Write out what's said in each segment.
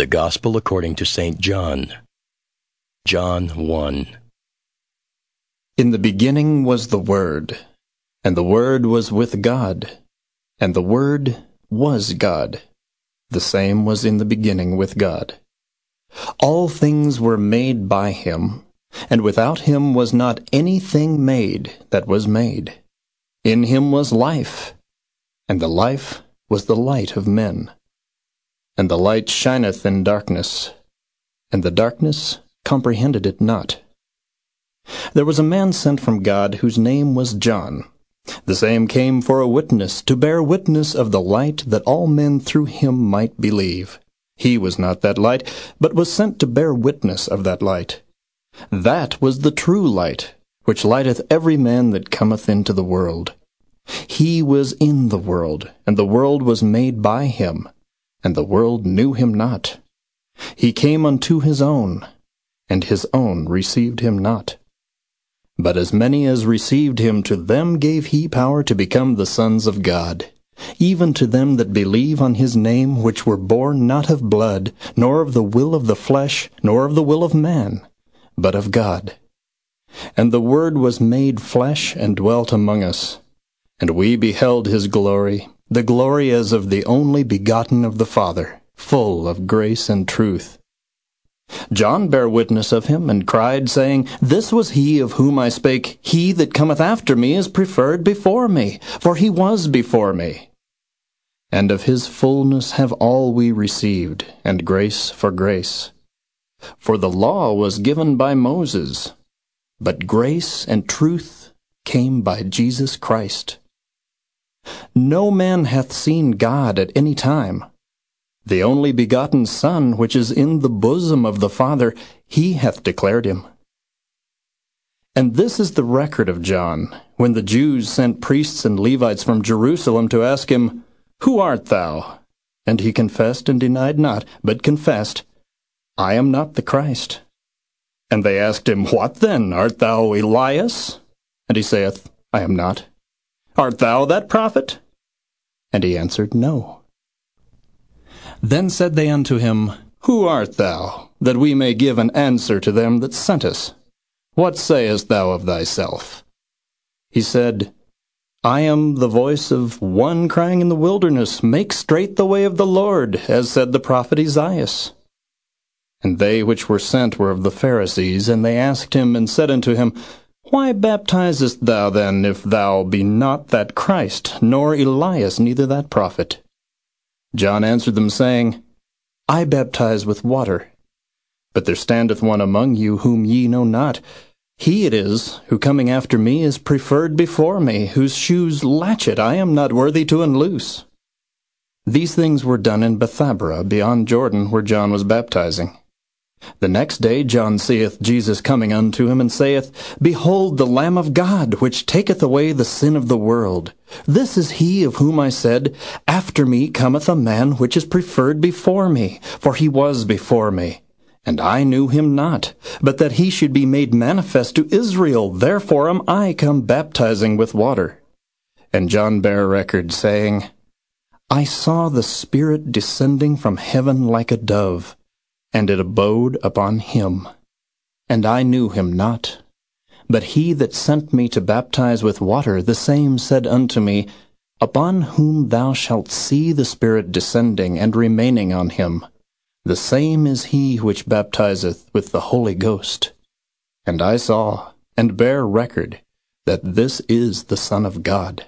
The Gospel according to St. John. John 1. In the beginning was the Word, and the Word was with God, and the Word was God. The same was in the beginning with God. All things were made by him, and without him was not anything made that was made. In him was life, and the life was the light of men. And the light shineth in darkness, and the darkness comprehended it not. There was a man sent from God whose name was John. The same came for a witness, to bear witness of the light, that all men through him might believe. He was not that light, but was sent to bear witness of that light. That was the true light, which lighteth every man that cometh into the world. He was in the world, and the world was made by him, and the world knew him not. He came unto his own, and his own received him not. But as many as received him, to them gave he power to become the sons of God, even to them that believe on his name, which were born not of blood, nor of the will of the flesh, nor of the will of man, but of God. And the Word was made flesh and dwelt among us. And we beheld his glory, the glory is of the only begotten of the Father, full of grace and truth. John bare witness of him, and cried, saying, This was he of whom I spake, He that cometh after me is preferred before me, for he was before me. And of his fullness have all we received, and grace for grace. For the law was given by Moses, but grace and truth came by Jesus Christ. No man hath seen God at any time. The only begotten Son, which is in the bosom of the Father, he hath declared him. And this is the record of John, when the Jews sent priests and Levites from Jerusalem to ask him, Who art thou? And he confessed and denied not, but confessed, I am not the Christ. And they asked him, What then? Art thou Elias? And he saith, I am not. Art thou that prophet? And he answered, No. Then said they unto him, Who art thou, that we may give an answer to them that sent us? What sayest thou of thyself? He said, I am the voice of one crying in the wilderness, Make straight the way of the Lord, as said the prophet Esaias. And they which were sent were of the Pharisees, and they asked him, and said unto him, Why baptizest thou then, if thou be not that Christ, nor Elias, neither that prophet? John answered them, saying, I baptize with water. But there standeth one among you whom ye know not. He it is, who coming after me is preferred before me, whose shoes latchet I am not worthy to unloose. These things were done in Bethabara, beyond Jordan, where John was baptizing. The next day John seeth Jesus coming unto him, and saith, Behold the Lamb of God, which taketh away the sin of the world. This is he of whom I said, After me cometh a man which is preferred before me, for he was before me. And I knew him not, but that he should be made manifest to Israel. Therefore am I come baptizing with water. And John bare record, saying, I saw the Spirit descending from heaven like a dove and it abode upon him. And I knew him not. But he that sent me to baptize with water, the same said unto me, Upon whom thou shalt see the Spirit descending and remaining on him, the same is he which baptizeth with the Holy Ghost. And I saw, and bear record, that this is the Son of God.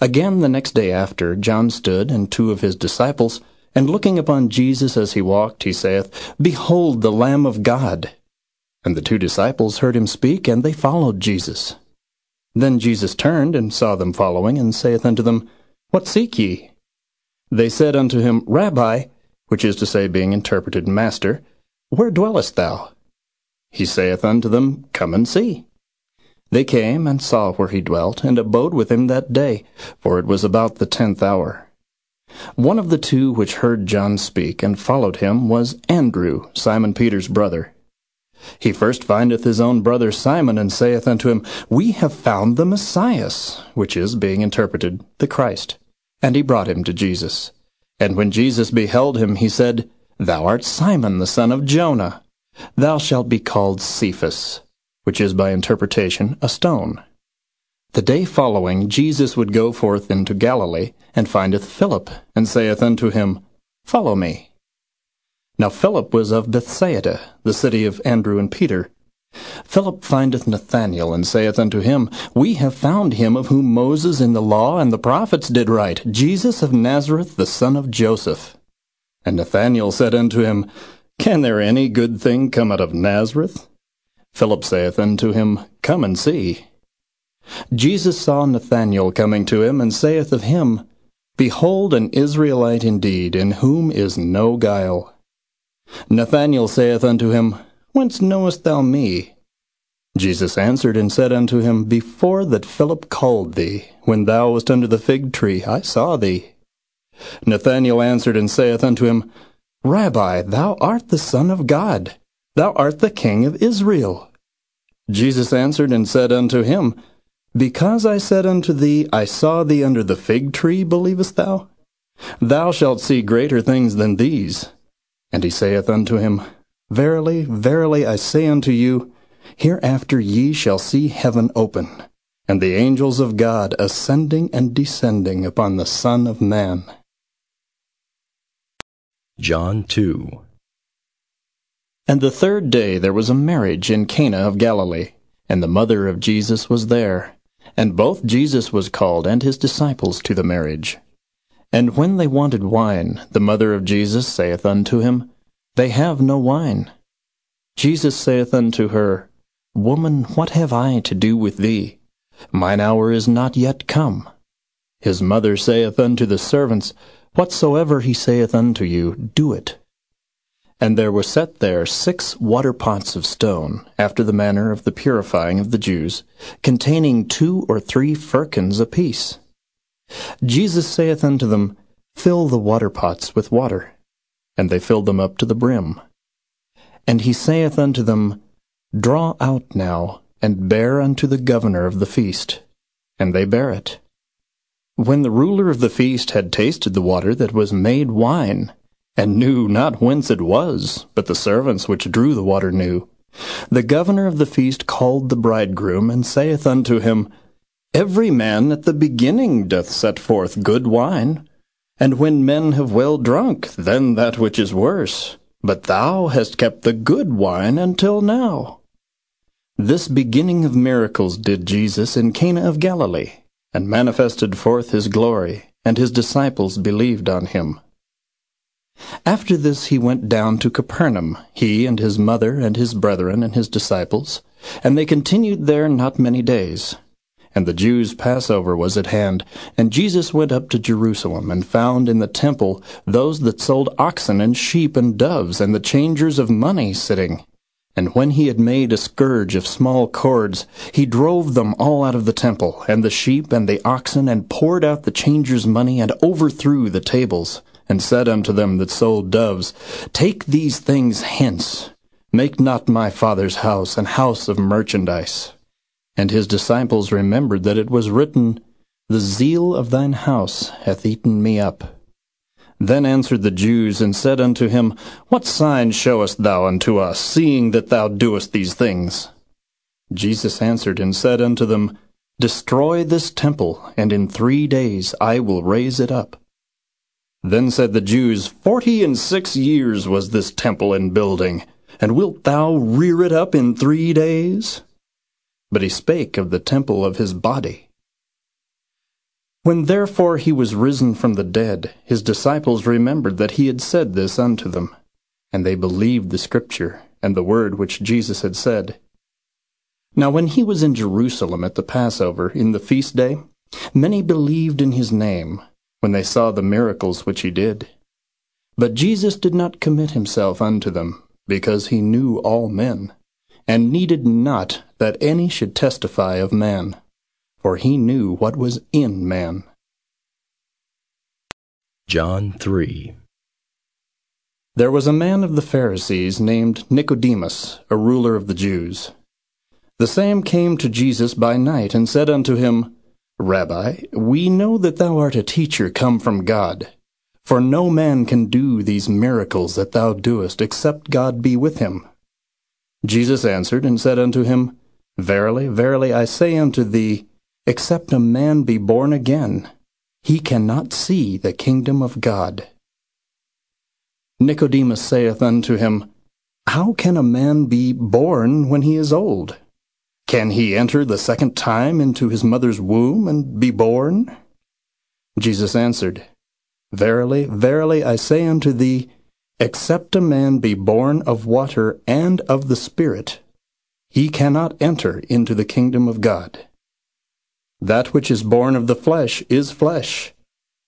Again the next day after, John stood, and two of his disciples, and looking upon Jesus as he walked, he saith, Behold the Lamb of God. And the two disciples heard him speak, and they followed Jesus. Then Jesus turned and saw them following, and saith unto them, What seek ye? They said unto him, Rabbi, which is to say, being interpreted, Master, where dwellest thou? He saith unto them, Come and see. They came and saw where he dwelt, and abode with him that day, for it was about the tenth hour. One of the two which heard John speak and followed him was Andrew, Simon Peter's brother. He first findeth his own brother Simon, and saith unto him, We have found the Messiah, which is, being interpreted, the Christ. And he brought him to Jesus. And when Jesus beheld him, he said, Thou art Simon the son of Jona. Thou shalt be called Cephas, which is by interpretation a stone. The day following Jesus would go forth into Galilee, and findeth Philip, and saith unto him, Follow me. Now Philip was of Bethsaida, the city of Andrew and Peter. Philip findeth Nathanael, and saith unto him, We have found him of whom Moses in the law and the prophets did write, Jesus of Nazareth, the son of Joseph. And Nathanael said unto him, Can there any good thing come out of Nazareth? Philip saith unto him, Come and see. Jesus saw Nathanael coming to him, and saith of him, Behold an Israelite indeed, in whom is no guile. Nathanael saith unto him, Whence knowest thou me? Jesus answered and said unto him, Before that Philip called thee, when thou wast under the fig tree, I saw thee. Nathanael answered and saith unto him, Rabbi, thou art the Son of God, thou art the King of Israel. Jesus answered and said unto him, Because I said unto thee, I saw thee under the fig tree, believest thou? Thou shalt see greater things than these. And he saith unto him, Verily, verily, I say unto you, hereafter ye shall see heaven open, and the angels of God ascending and descending upon the Son of Man. John 2 And the third day there was a marriage in Cana of Galilee, and the mother of Jesus was there. And both Jesus was called and his disciples to the marriage. And when they wanted wine, the mother of Jesus saith unto him, they have no wine. Jesus saith unto her, Woman, what have I to do with thee? Mine hour is not yet come. His mother saith unto the servants, Whatsoever he saith unto you, do it. And there were set there six water pots of stone, after the manner of the purifying of the Jews, containing two or three firkins apiece. Jesus saith unto them, Fill the water pots with water and they filled them up to the brim. And he saith unto them, Draw out now, and bear unto the governor of the feast. And they bear it. When the ruler of the feast had tasted the water that was made wine, and knew not whence it was, but the servants which drew the water knew, the governor of the feast called the bridegroom, and saith unto him, Every man at the beginning doth set forth good wine, and when men have well drunk, then that which is worse. But thou hast kept the good wine until now. This beginning of miracles did Jesus in Cana of Galilee, and manifested forth his glory, and his disciples believed on him. After this he went down to Capernaum, he and his mother and his brethren and his disciples, and they continued there not many days. And the Jews' Passover was at hand. And Jesus went up to Jerusalem, and found in the temple those that sold oxen and sheep and doves, and the changers of money sitting. And when he had made a scourge of small cords, he drove them all out of the temple, and the sheep and the oxen, and poured out the changers' money, and overthrew the tables, and said unto them that sold doves, Take these things hence. Make not my father's house an house of merchandise. And his disciples remembered that it was written, The zeal of thine house hath eaten me up. Then answered the Jews, and said unto him, What sign showest thou unto us, seeing that thou doest these things? Jesus answered and said unto them, Destroy this temple, and in three days I will raise it up. Then said the Jews, Forty and six years was this temple in building, and wilt thou rear it up in three days? but he spake of the temple of his body. When therefore he was risen from the dead, his disciples remembered that he had said this unto them, and they believed the scripture and the word which Jesus had said. Now when he was in Jerusalem at the Passover, in the feast day, many believed in his name, when they saw the miracles which he did. But Jesus did not commit himself unto them, because he knew all men and needed not that any should testify of man, for he knew what was in man. John 3 There was a man of the Pharisees named Nicodemus, a ruler of the Jews. The same came to Jesus by night and said unto him, Rabbi, we know that thou art a teacher come from God. For no man can do these miracles that thou doest, except God be with him. Jesus answered and said unto him, Verily, verily, I say unto thee, except a man be born again, he cannot see the kingdom of God. Nicodemus saith unto him, How can a man be born when he is old? Can he enter the second time into his mother's womb and be born? Jesus answered, Verily, verily, I say unto thee, Except a man be born of water and of the Spirit, he cannot enter into the kingdom of God. That which is born of the flesh is flesh,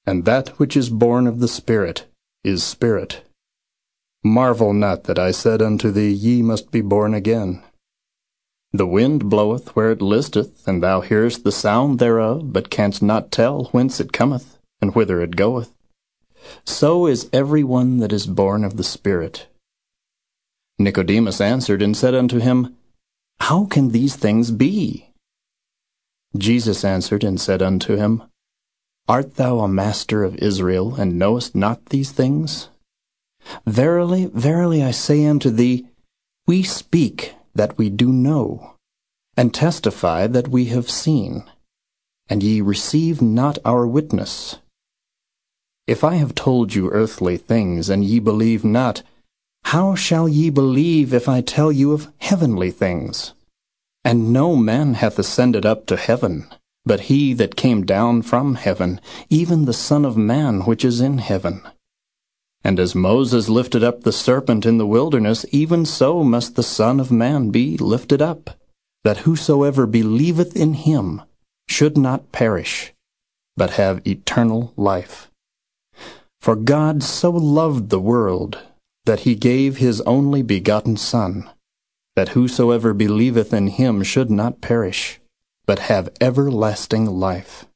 and that which is born of the Spirit is spirit. Marvel not that I said unto thee, Ye must be born again. The wind bloweth where it listeth, and thou hearest the sound thereof, but canst not tell whence it cometh, and whither it goeth. So is every one that is born of the Spirit. Nicodemus answered and said unto him, How can these things be? Jesus answered and said unto him, Art thou a master of Israel, and knowest not these things? Verily, verily, I say unto thee, We speak that we do know, and testify that we have seen, and ye receive not our witness. If I have told you earthly things, and ye believe not, how shall ye believe if I tell you of heavenly things? And no man hath ascended up to heaven, but he that came down from heaven, even the Son of Man which is in heaven. And as Moses lifted up the serpent in the wilderness, even so must the Son of Man be lifted up, that whosoever believeth in him should not perish, but have eternal life. For God so loved the world that he gave his only begotten Son, that whosoever believeth in him should not perish, but have everlasting life.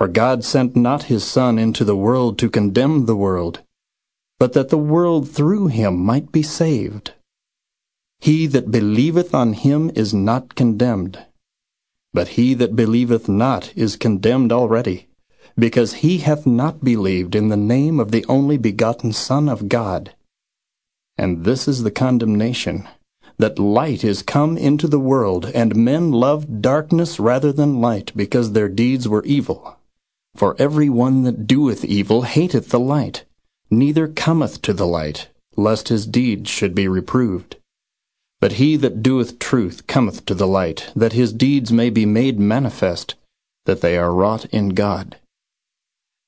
For God sent not his Son into the world to condemn the world, but that the world through him might be saved. He that believeth on him is not condemned, but he that believeth not is condemned already because he hath not believed in the name of the only begotten Son of God. And this is the condemnation, that light is come into the world, and men loved darkness rather than light, because their deeds were evil. For every one that doeth evil hateth the light, neither cometh to the light, lest his deeds should be reproved. But he that doeth truth cometh to the light, that his deeds may be made manifest, that they are wrought in God.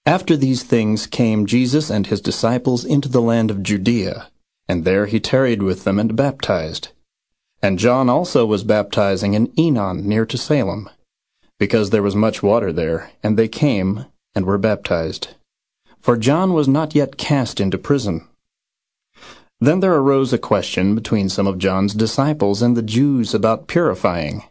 After these things came Jesus and his disciples into the land of Judea, and there he tarried with them and baptized. And John also was baptizing in Aenon near to Salim, because there was much water there, and they came and were baptized. For John was not yet cast into prison. Then there arose a question between some of John's disciples and the Jews about purifying.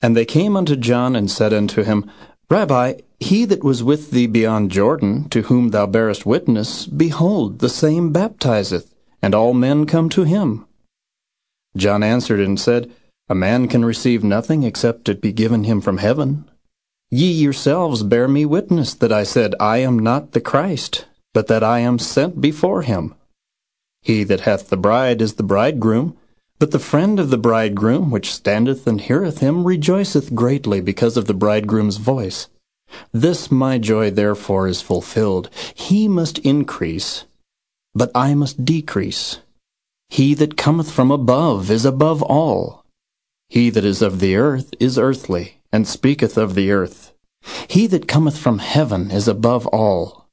And they came unto John and said unto him, Rabbi, he that was with thee beyond Jordan, to whom thou bearest witness, behold, the same baptizeth, and all men come to him. John answered and said, A man can receive nothing except it be given him from heaven. Ye yourselves bear me witness that I said, I am not the Christ, but that I am sent before him. He that hath the bride is the bridegroom, but the friend of the bridegroom, which standeth and heareth him, rejoiceth greatly because of the bridegroom's voice. This my joy therefore is fulfilled. He must increase, but I must decrease. He that cometh from above is above all. He that is of the earth is earthly, and speaketh of the earth. He that cometh from heaven is above all.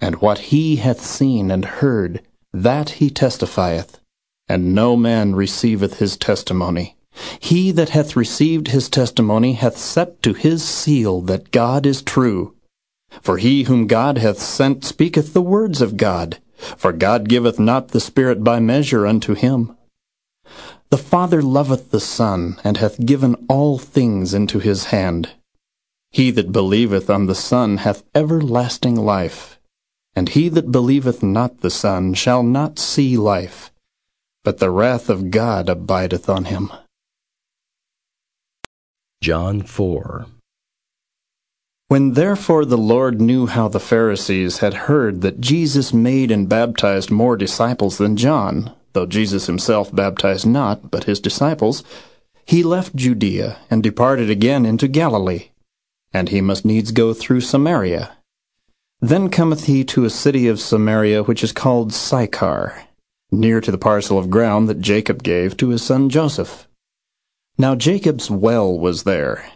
And what he hath seen and heard, that he testifieth, and no man receiveth his testimony. He that hath received his testimony hath set to his seal that God is true. For he whom God hath sent speaketh the words of God, for God giveth not the Spirit by measure unto him. The Father loveth the Son, and hath given all things into his hand. He that believeth on the Son hath everlasting life, and he that believeth not the Son shall not see life, but the wrath of God abideth on him. John 4 When therefore the Lord knew how the Pharisees had heard that Jesus made and baptized more disciples than John, though Jesus himself baptized not, but his disciples, he left Judea and departed again into Galilee. And he must needs go through Samaria. Then cometh he to a city of Samaria which is called Sychar, near to the parcel of ground that Jacob gave to his son Joseph. Now Jacob's well was there.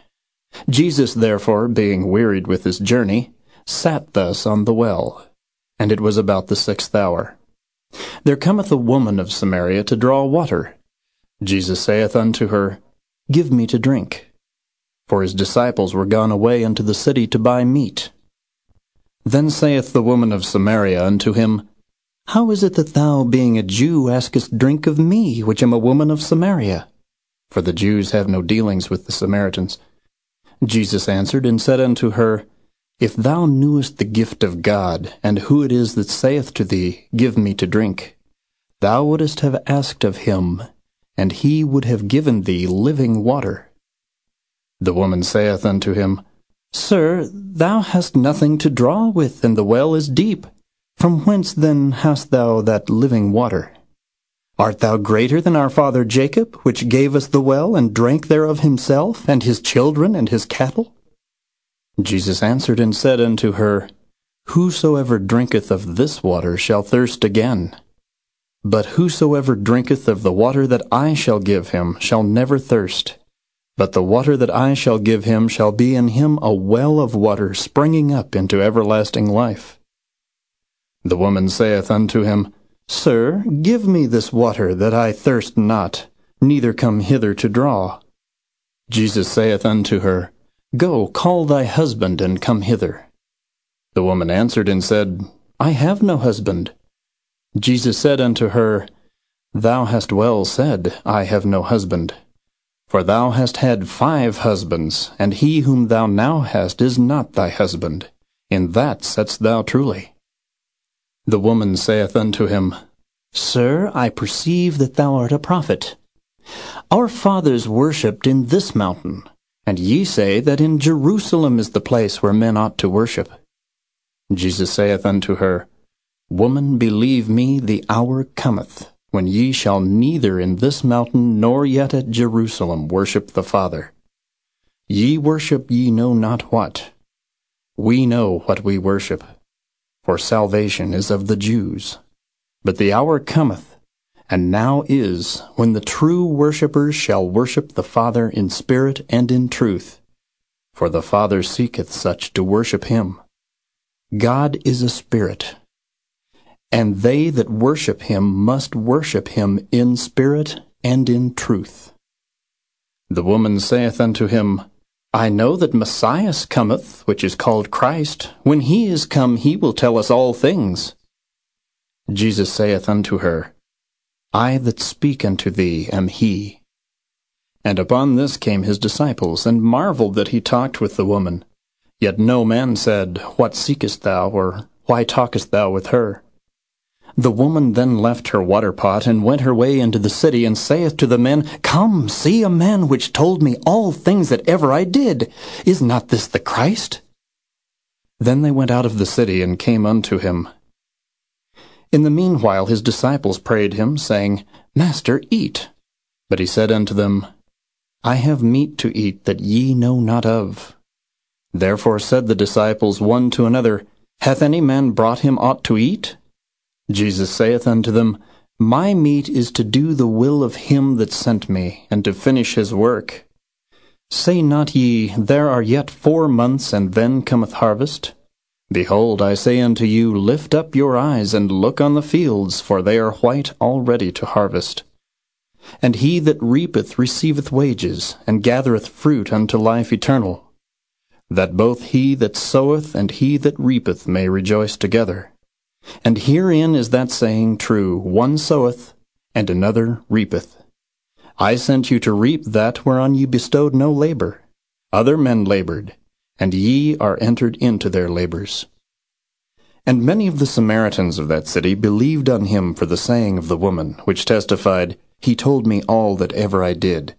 Jesus, therefore, being wearied with his journey, sat thus on the well. And it was about the sixth hour. There cometh a woman of Samaria to draw water. Jesus saith unto her, Give me to drink. For his disciples were gone away into the city to buy meat. Then saith the woman of Samaria unto him, How is it that thou, being a Jew, askest drink of me, which am a woman of Samaria? For the Jews have no dealings with the Samaritans. Jesus answered and said unto her, If thou knewest the gift of God, and who it is that saith to thee, Give me to drink, thou wouldest have asked of him, and he would have given thee living water. The woman saith unto him, Sir, thou hast nothing to draw with, and the well is deep. From whence then hast thou that living water? Art thou greater than our father Jacob, which gave us the well, and drank thereof himself, and his children, and his cattle? Jesus answered and said unto her, Whosoever drinketh of this water shall thirst again. But whosoever drinketh of the water that I shall give him shall never thirst. But the water that I shall give him shall be in him a well of water springing up into everlasting life. The woman saith unto him, Sir, give me this water, that I thirst not, neither come hither to draw. Jesus saith unto her, Go, call thy husband, and come hither. The woman answered and said, I have no husband. Jesus said unto her, Thou hast well said, I have no husband. For thou hast had five husbands, and he whom thou now hast is not thy husband. In that saidst thou truly. The woman saith unto him, Sir, I perceive that thou art a prophet. Our fathers worshipped in this mountain, and ye say that in Jerusalem is the place where men ought to worship. Jesus saith unto her, Woman, believe me, the hour cometh, when ye shall neither in this mountain nor yet at Jerusalem worship the Father. Ye worship ye know not what. We know what we worship for salvation is of the Jews. But the hour cometh, and now is, when the true worshippers shall worship the Father in spirit and in truth. For the Father seeketh such to worship him. God is a spirit, and they that worship him must worship him in spirit and in truth. The woman saith unto him, I know that Messiah cometh, which is called Christ. When he is come, he will tell us all things. Jesus saith unto her, I that speak unto thee am he. And upon this came his disciples, and marveled that he talked with the woman. Yet no man said, What seekest thou? or Why talkest thou with her? The woman then left her water pot, and went her way into the city, and saith to the men, Come, see a man which told me all things that ever I did. Is not this the Christ? Then they went out of the city, and came unto him. In the meanwhile his disciples prayed him, saying, Master, eat. But he said unto them, I have meat to eat that ye know not of. Therefore said the disciples one to another, Hath any man brought him aught to eat? Jesus saith unto them, My meat is to do the will of him that sent me, and to finish his work. Say not ye, There are yet four months, and then cometh harvest? Behold, I say unto you, Lift up your eyes, and look on the fields, for they are white already to harvest. And he that reapeth receiveth wages, and gathereth fruit unto life eternal, that both he that soweth and he that reapeth may rejoice together. And herein is that saying true, One soweth, and another reapeth. I sent you to reap that whereon ye bestowed no labor. Other men labored, and ye are entered into their labors. And many of the Samaritans of that city believed on him for the saying of the woman, which testified, He told me all that ever I did.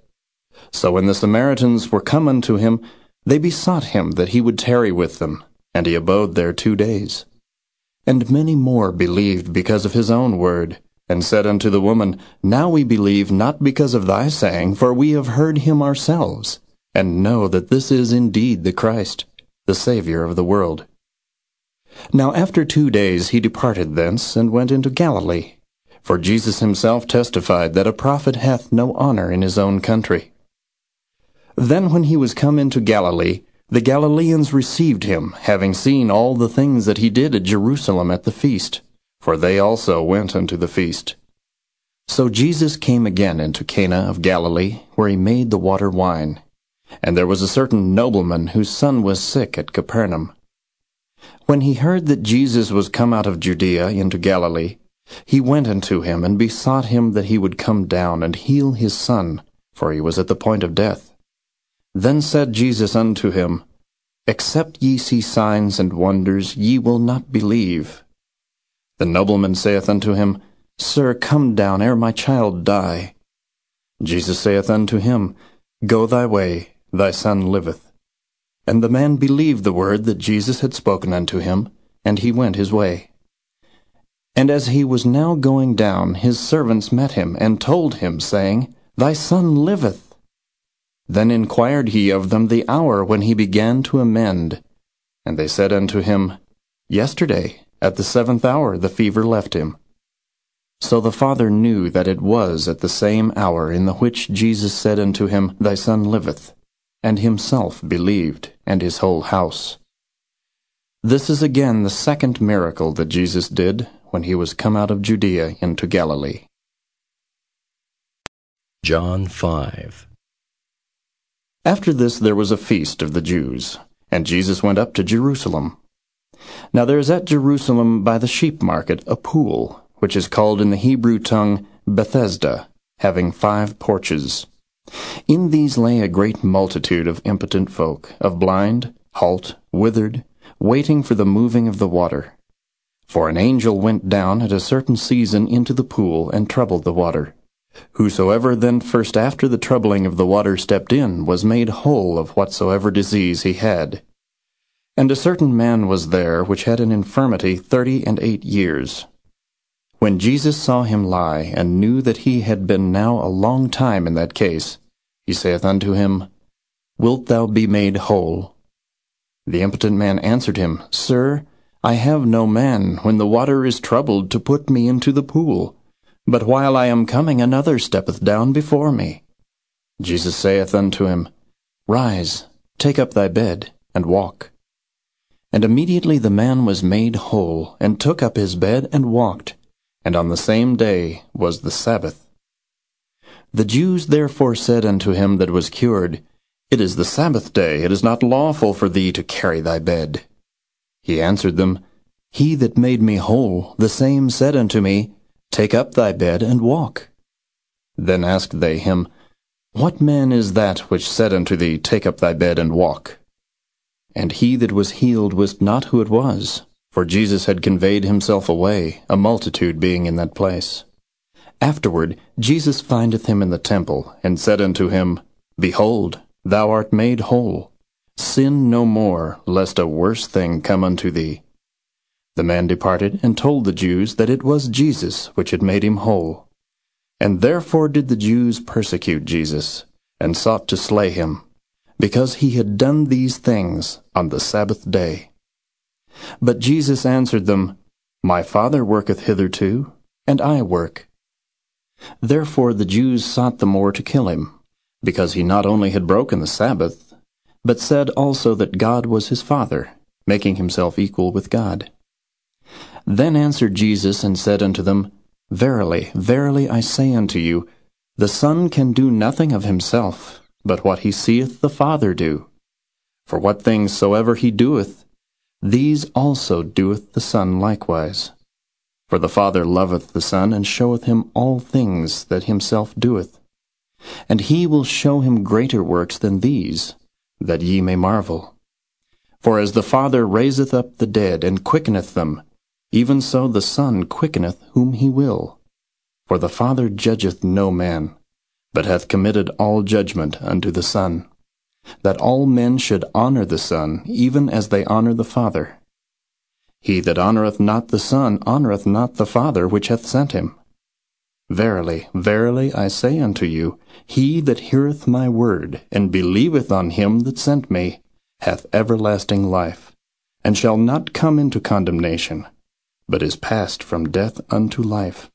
So when the Samaritans were come unto him, They besought him that he would tarry with them, and he abode there two days. And many more believed because of his own word, and said unto the woman, Now we believe not because of thy saying, for we have heard him ourselves, and know that this is indeed the Christ, the Saviour of the world. Now after two days he departed thence, and went into Galilee. For Jesus himself testified that a prophet hath no honour in his own country. Then when he was come into Galilee, the Galileans received him, having seen all the things that he did at Jerusalem at the feast, for they also went unto the feast. So Jesus came again into Cana of Galilee, where he made the water wine. And there was a certain nobleman whose son was sick at Capernaum. When he heard that Jesus was come out of Judea into Galilee, he went unto him and besought him that he would come down and heal his son, for he was at the point of death. Then said Jesus unto him, Except ye see signs and wonders, ye will not believe. The nobleman saith unto him, Sir, come down ere my child die. Jesus saith unto him, Go thy way, thy son liveth. And the man believed the word that Jesus had spoken unto him, and he went his way. And as he was now going down, his servants met him, and told him, saying, Thy son liveth. Then inquired he of them the hour when he began to amend. And they said unto him, Yesterday, at the seventh hour, the fever left him. So the father knew that it was at the same hour in the which Jesus said unto him, Thy son liveth, and himself believed, and his whole house. This is again the second miracle that Jesus did when he was come out of Judea into Galilee. John 5 after this there was a feast of the Jews, and Jesus went up to Jerusalem. Now there is at Jerusalem by the sheep market a pool, which is called in the Hebrew tongue Bethesda, having five porches. In these lay a great multitude of impotent folk, of blind, halt, withered, waiting for the moving of the water. For an angel went down at a certain season into the pool and troubled the water. Whosoever then first after the troubling of the water stepped in was made whole of whatsoever disease he had. And a certain man was there which had an infirmity thirty and eight years. When Jesus saw him lie, and knew that he had been now a long time in that case, he saith unto him, Wilt thou be made whole? The impotent man answered him, Sir, I have no man, when the water is troubled, to put me into the pool. But while I am coming, another steppeth down before me. Jesus saith unto him, Rise, take up thy bed, and walk. And immediately the man was made whole, and took up his bed, and walked. And on the same day was the Sabbath. The Jews therefore said unto him that was cured, It is the Sabbath day, it is not lawful for thee to carry thy bed. He answered them, He that made me whole, the same said unto me, Take up thy bed and walk. Then asked they him, What man is that which said unto thee, Take up thy bed and walk? And he that was healed wist not who it was, for Jesus had conveyed himself away, a multitude being in that place. Afterward Jesus findeth him in the temple, and said unto him, Behold, thou art made whole. Sin no more, lest a worse thing come unto thee. The man departed and told the Jews that it was Jesus which had made him whole. And therefore did the Jews persecute Jesus, and sought to slay him, because he had done these things on the Sabbath day. But Jesus answered them, My Father worketh hitherto, and I work. Therefore the Jews sought the more to kill him, because he not only had broken the Sabbath, but said also that God was his Father, making himself equal with God. Then answered Jesus and said unto them, Verily, verily I say unto you, the Son can do nothing of himself, but what he seeth the Father do. For what things soever he doeth, these also doeth the Son likewise. For the Father loveth the Son, and showeth him all things that himself doeth. And he will show him greater works than these, that ye may marvel. For as the Father raiseth up the dead, and quickeneth them, even so the Son quickeneth whom he will. For the Father judgeth no man, but hath committed all judgment unto the Son, that all men should honor the Son, even as they honor the Father. He that honoureth not the Son honoureth not the Father which hath sent him. Verily, verily, I say unto you, he that heareth my word, and believeth on him that sent me, hath everlasting life, and shall not come into condemnation, but is passed from death unto life.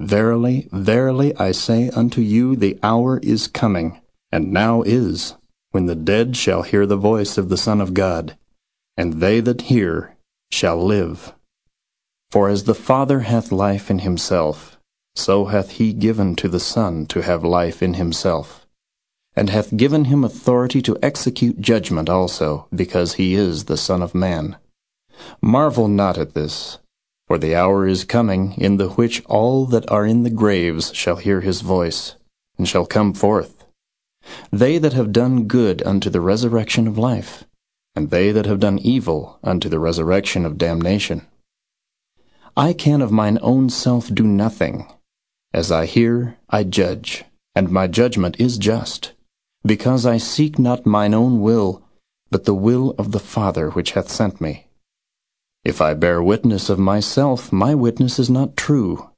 Verily, verily, I say unto you, the hour is coming, and now is, when the dead shall hear the voice of the Son of God, and they that hear shall live. For as the Father hath life in himself, so hath he given to the Son to have life in himself, and hath given him authority to execute judgment also, because he is the Son of Man. Marvel not at this, for the hour is coming, in the which all that are in the graves shall hear his voice, and shall come forth. They that have done good unto the resurrection of life, and they that have done evil unto the resurrection of damnation. I can of mine own self do nothing. As I hear, I judge, and my judgment is just, because I seek not mine own will, but the will of the Father which hath sent me. If I bear witness of myself, my witness is not true.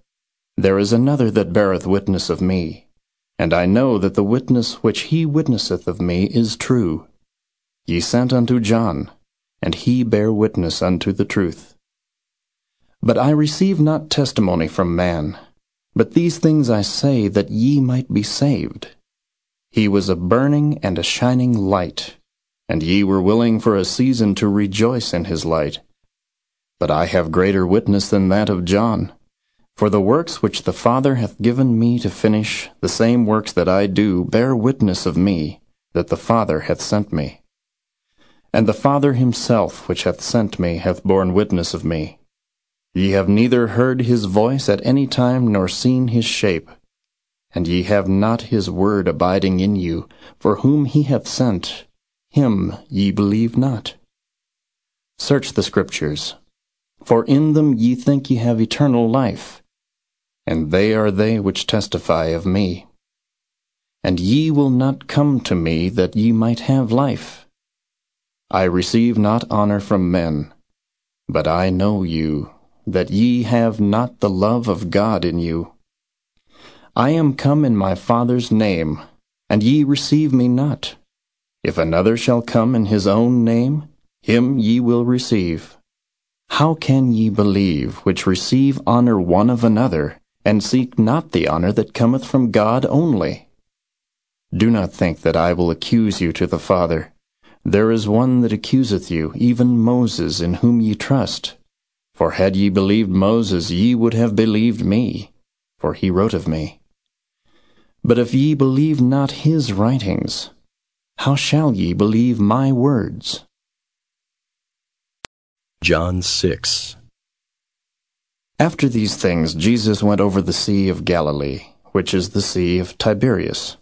There is another that beareth witness of me, and I know that the witness which he witnesseth of me is true. Ye sent unto John, and he bare witness unto the truth. But I receive not testimony from man, but these things I say that ye might be saved. He was a burning and a shining light, and ye were willing for a season to rejoice in his light. But I have greater witness than that of John. For the works which the Father hath given me to finish, the same works that I do, bear witness of me, that the Father hath sent me. And the Father himself which hath sent me hath borne witness of me. Ye have neither heard his voice at any time nor seen his shape. And ye have not his word abiding in you, for whom he hath sent, him ye believe not. Search the Scriptures, for in them ye think ye have eternal life, and they are they which testify of me. And ye will not come to me that ye might have life. I receive not honor from men, but I know you that ye have not the love of God in you. I am come in my Father's name, and ye receive me not. If another shall come in his own name, him ye will receive. How can ye believe which receive honor one of another, and seek not the honor that cometh from God only? Do not think that I will accuse you to the Father. There is one that accuseth you, even Moses, in whom ye trust. For had ye believed Moses, ye would have believed me, for he wrote of me. But if ye believe not his writings, how shall ye believe my words? John 6 After these things Jesus went over the sea of Galilee, which is the sea of Tiberias.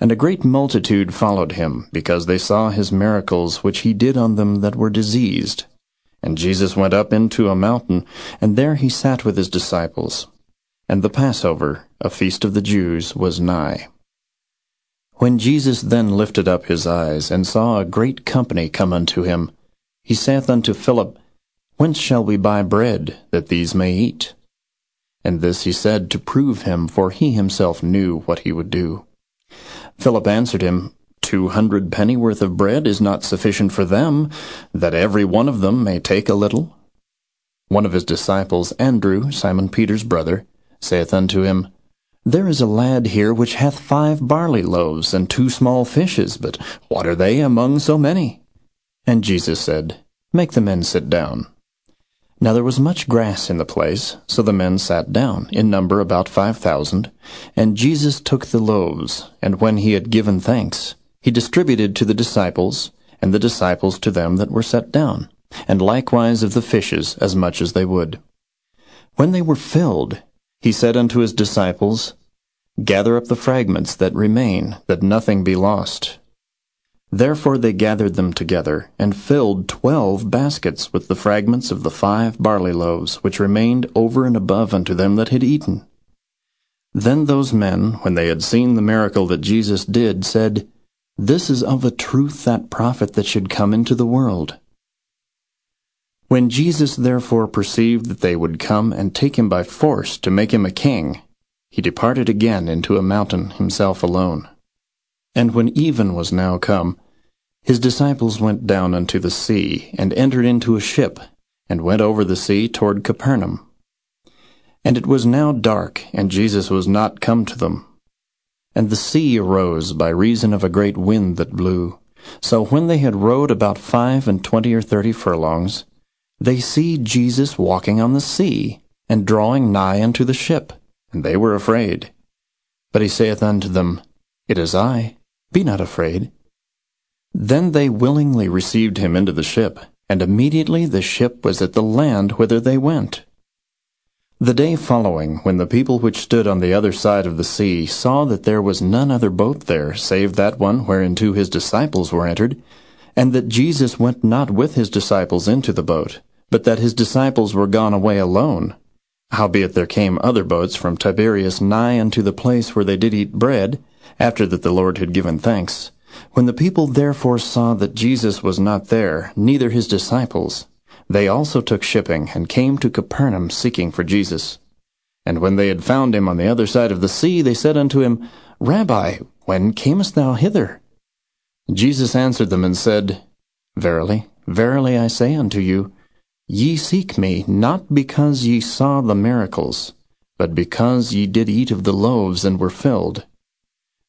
And a great multitude followed him, because they saw his miracles which he did on them that were diseased and Jesus went up into a mountain, and there he sat with his disciples. And the Passover, a feast of the Jews, was nigh. When Jesus then lifted up his eyes, and saw a great company come unto him, he saith unto Philip, Whence shall we buy bread, that these may eat? And this he said to prove him, for he himself knew what he would do. Philip answered him, Two hundred pennyworth of bread is not sufficient for them, that every one of them may take a little. One of his disciples, Andrew, Simon Peter's brother, saith unto him, There is a lad here which hath five barley loaves and two small fishes, but what are they among so many? And Jesus said, Make the men sit down. Now there was much grass in the place, so the men sat down, in number about five thousand. And Jesus took the loaves, and when he had given thanks, he distributed to the disciples, and the disciples to them that were set down, and likewise of the fishes as much as they would. When they were filled, he said unto his disciples, Gather up the fragments that remain, that nothing be lost. Therefore they gathered them together, and filled twelve baskets with the fragments of the five barley loaves, which remained over and above unto them that had eaten. Then those men, when they had seen the miracle that Jesus did, said, This is of a truth that prophet that should come into the world. When Jesus therefore perceived that they would come and take him by force to make him a king, he departed again into a mountain himself alone. And when even was now come, his disciples went down unto the sea, and entered into a ship, and went over the sea toward Capernaum. And it was now dark, and Jesus was not come to them. And the sea arose by reason of a great wind that blew. So when they had rowed about five and twenty or thirty furlongs, they see Jesus walking on the sea, and drawing nigh unto the ship, and they were afraid. But he saith unto them, It is I, be not afraid. Then they willingly received him into the ship, and immediately the ship was at the land whither they went. The day following, when the people which stood on the other side of the sea saw that there was none other boat there, save that one whereinto his disciples were entered, and that Jesus went not with his disciples into the boat, but that his disciples were gone away alone, howbeit there came other boats from Tiberias nigh unto the place where they did eat bread, after that the Lord had given thanks, when the people therefore saw that Jesus was not there, neither his disciples, they also took shipping, and came to Capernaum seeking for Jesus. And when they had found him on the other side of the sea, they said unto him, Rabbi, when camest thou hither? Jesus answered them and said, Verily, verily I say unto you, Ye seek me, not because ye saw the miracles, but because ye did eat of the loaves and were filled.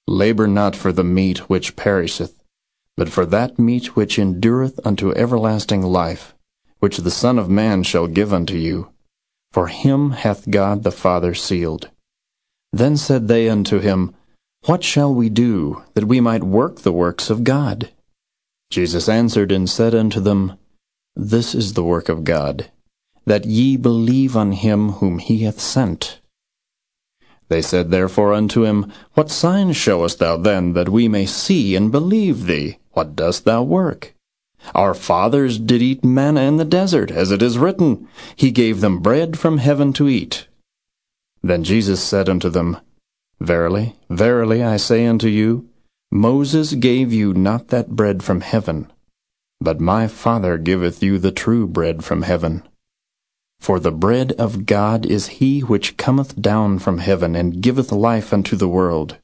Labor not for the meat which perisheth, but for that meat which endureth unto everlasting life, which the Son of Man shall give unto you. For him hath God the Father sealed. Then said they unto him, What shall we do, that we might work the works of God? Jesus answered and said unto them, This is the work of God, that ye believe on him whom he hath sent. They said therefore unto him, What sign showest thou then, that we may see and believe thee? What dost thou work? Our fathers did eat manna in the desert, as it is written, He gave them bread from heaven to eat. Then Jesus said unto them, Verily, verily, I say unto you, Moses gave you not that bread from heaven, but my Father giveth you the true bread from heaven. For the bread of God is he which cometh down from heaven, and giveth life unto the world.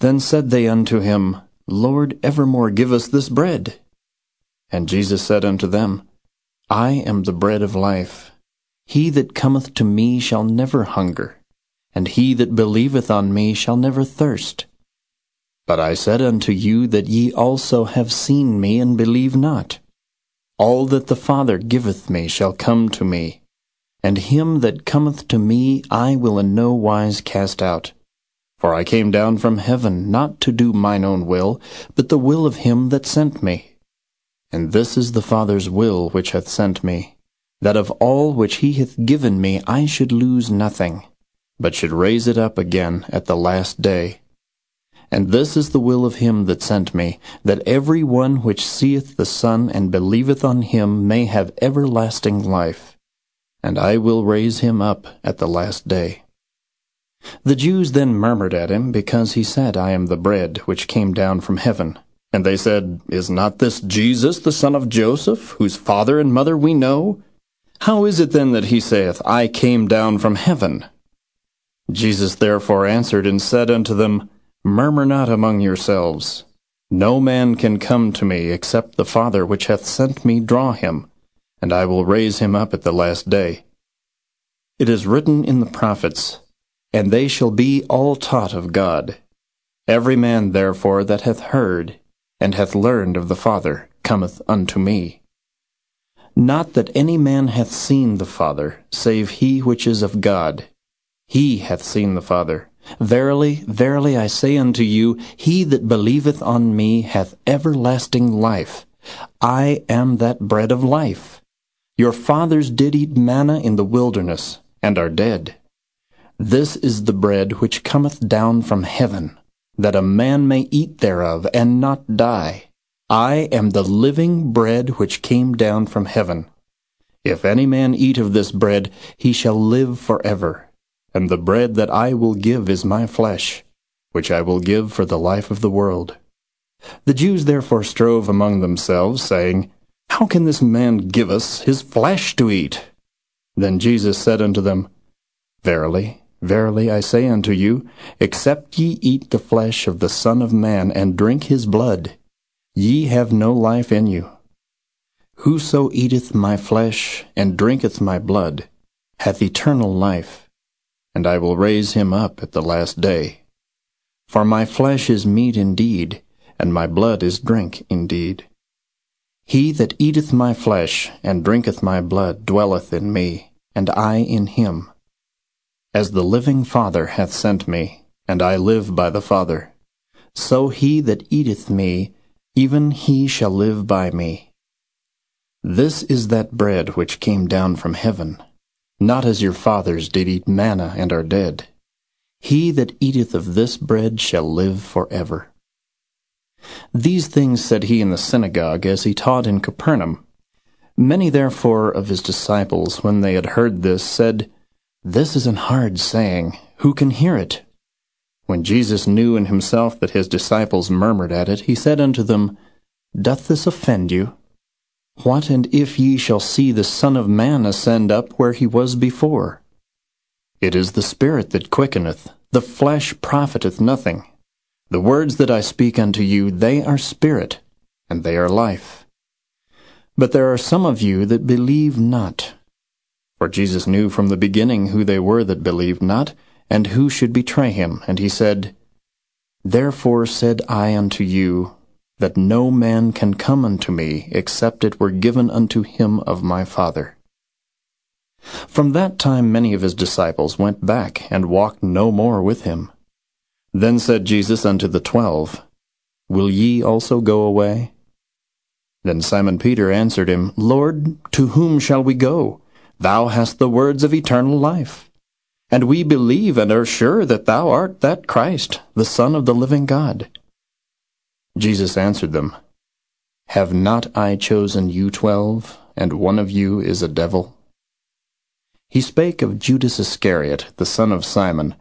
Then said they unto him, Lord, evermore give us this bread. And Jesus said unto them, I am the bread of life. He that cometh to me shall never hunger, and he that believeth on me shall never thirst. But I said unto you that ye also have seen me, and believe not. All that the Father giveth me shall come to me, and him that cometh to me I will in no wise cast out. For I came down from heaven not to do mine own will, but the will of him that sent me. And this is the Father's will which hath sent me, that of all which he hath given me I should lose nothing, but should raise it up again at the last day. And this is the will of him that sent me, that every one which seeth the Son and believeth on him may have everlasting life, and I will raise him up at the last day. The Jews then murmured at him, because he said, I am the bread which came down from heaven. And they said, Is not this Jesus the son of Joseph, whose father and mother we know? How is it then that he saith, I came down from heaven? Jesus therefore answered and said unto them, Murmur not among yourselves. No man can come to me except the Father which hath sent me draw him, and I will raise him up at the last day. It is written in the prophets, And they shall be all taught of God. Every man therefore that hath heard, and hath learned of the Father, cometh unto me. Not that any man hath seen the Father, save he which is of God. He hath seen the Father. Verily, verily, I say unto you, he that believeth on me hath everlasting life. I am that bread of life. Your fathers did eat manna in the wilderness, and are dead. This is the bread which cometh down from heaven, that a man may eat thereof, and not die. I am the living bread which came down from heaven. If any man eat of this bread, he shall live for ever. And the bread that I will give is my flesh, which I will give for the life of the world. The Jews therefore strove among themselves, saying, How can this man give us his flesh to eat? Then Jesus said unto them, Verily, verily, I say unto you, except ye eat the flesh of the Son of Man, and drink his blood, ye have no life in you. Whoso eateth my flesh, and drinketh my blood, hath eternal life, and I will raise him up at the last day. For my flesh is meat indeed, and my blood is drink indeed. He that eateth my flesh, and drinketh my blood, dwelleth in me, and I in him. As the living Father hath sent me, and I live by the Father, so he that eateth me, even he shall live by me. This is that bread which came down from heaven, not as your fathers did eat manna and are dead. He that eateth of this bread shall live for ever. These things said he in the synagogue as he taught in Capernaum. Many therefore of his disciples, when they had heard this, said, This is an hard saying. Who can hear it? When Jesus knew in himself that his disciples murmured at it, he said unto them, Doth this offend you? What and if ye shall see the Son of Man ascend up where he was before? It is the Spirit that quickeneth, the flesh profiteth nothing. The words that I speak unto you, they are spirit, and they are life. But there are some of you that believe not. For Jesus knew from the beginning who they were that believed not, and who should betray him. And he said, Therefore said I unto you, that no man can come unto me, except it were given unto him of my Father. From that time many of his disciples went back, and walked no more with him. Then said Jesus unto the twelve, Will ye also go away? Then Simon Peter answered him, Lord, to whom shall we go? Thou hast the words of eternal life. And we believe and are sure that thou art that Christ, the Son of the living God. Jesus answered them, Have not I chosen you twelve, and one of you is a devil? He spake of Judas Iscariot, the son of Simon,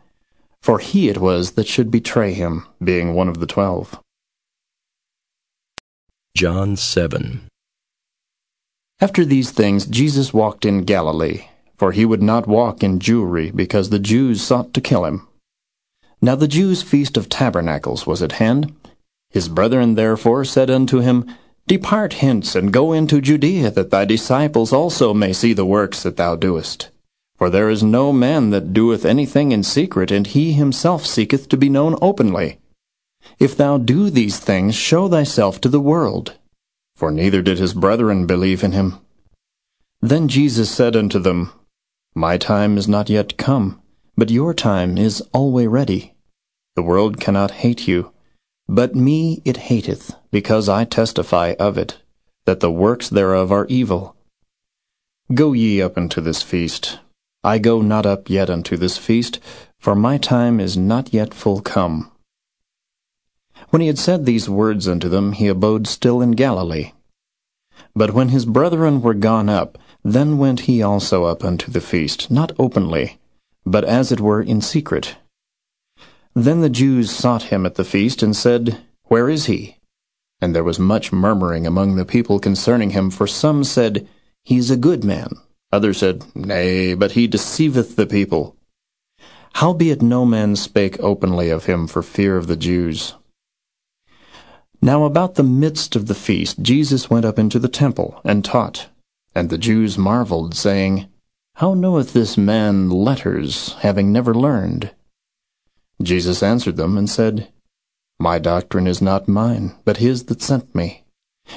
for he it was that should betray him, being one of the twelve. John 7 After these things Jesus walked in Galilee, for he would not walk in Jewry, because the Jews sought to kill him. Now the Jews' feast of tabernacles was at hand. His brethren therefore said unto him, Depart hence, and go into Judea, that thy disciples also may see the works that thou doest. For there is no man that doeth anything in secret, and he himself seeketh to be known openly. If thou do these things, show thyself to the world. For neither did his brethren believe in him. Then Jesus said unto them, My time is not yet come, but your time is alway ready. The world cannot hate you, but me it hateth, because I testify of it, that the works thereof are evil. Go ye up unto this feast. I go not up yet unto this feast, for my time is not yet full come. When he had said these words unto them, he abode still in Galilee. But when his brethren were gone up, then went he also up unto the feast, not openly, but as it were in secret. Then the Jews sought him at the feast, and said, Where is he? And there was much murmuring among the people concerning him, for some said, He is a good man. Others said, Nay, but he deceiveth the people. Howbeit no man spake openly of him for fear of the Jews. Now about the midst of the feast Jesus went up into the temple, and taught. And the Jews marveled, saying, How knoweth this man letters, having never learned? Jesus answered them, and said, My doctrine is not mine, but his that sent me.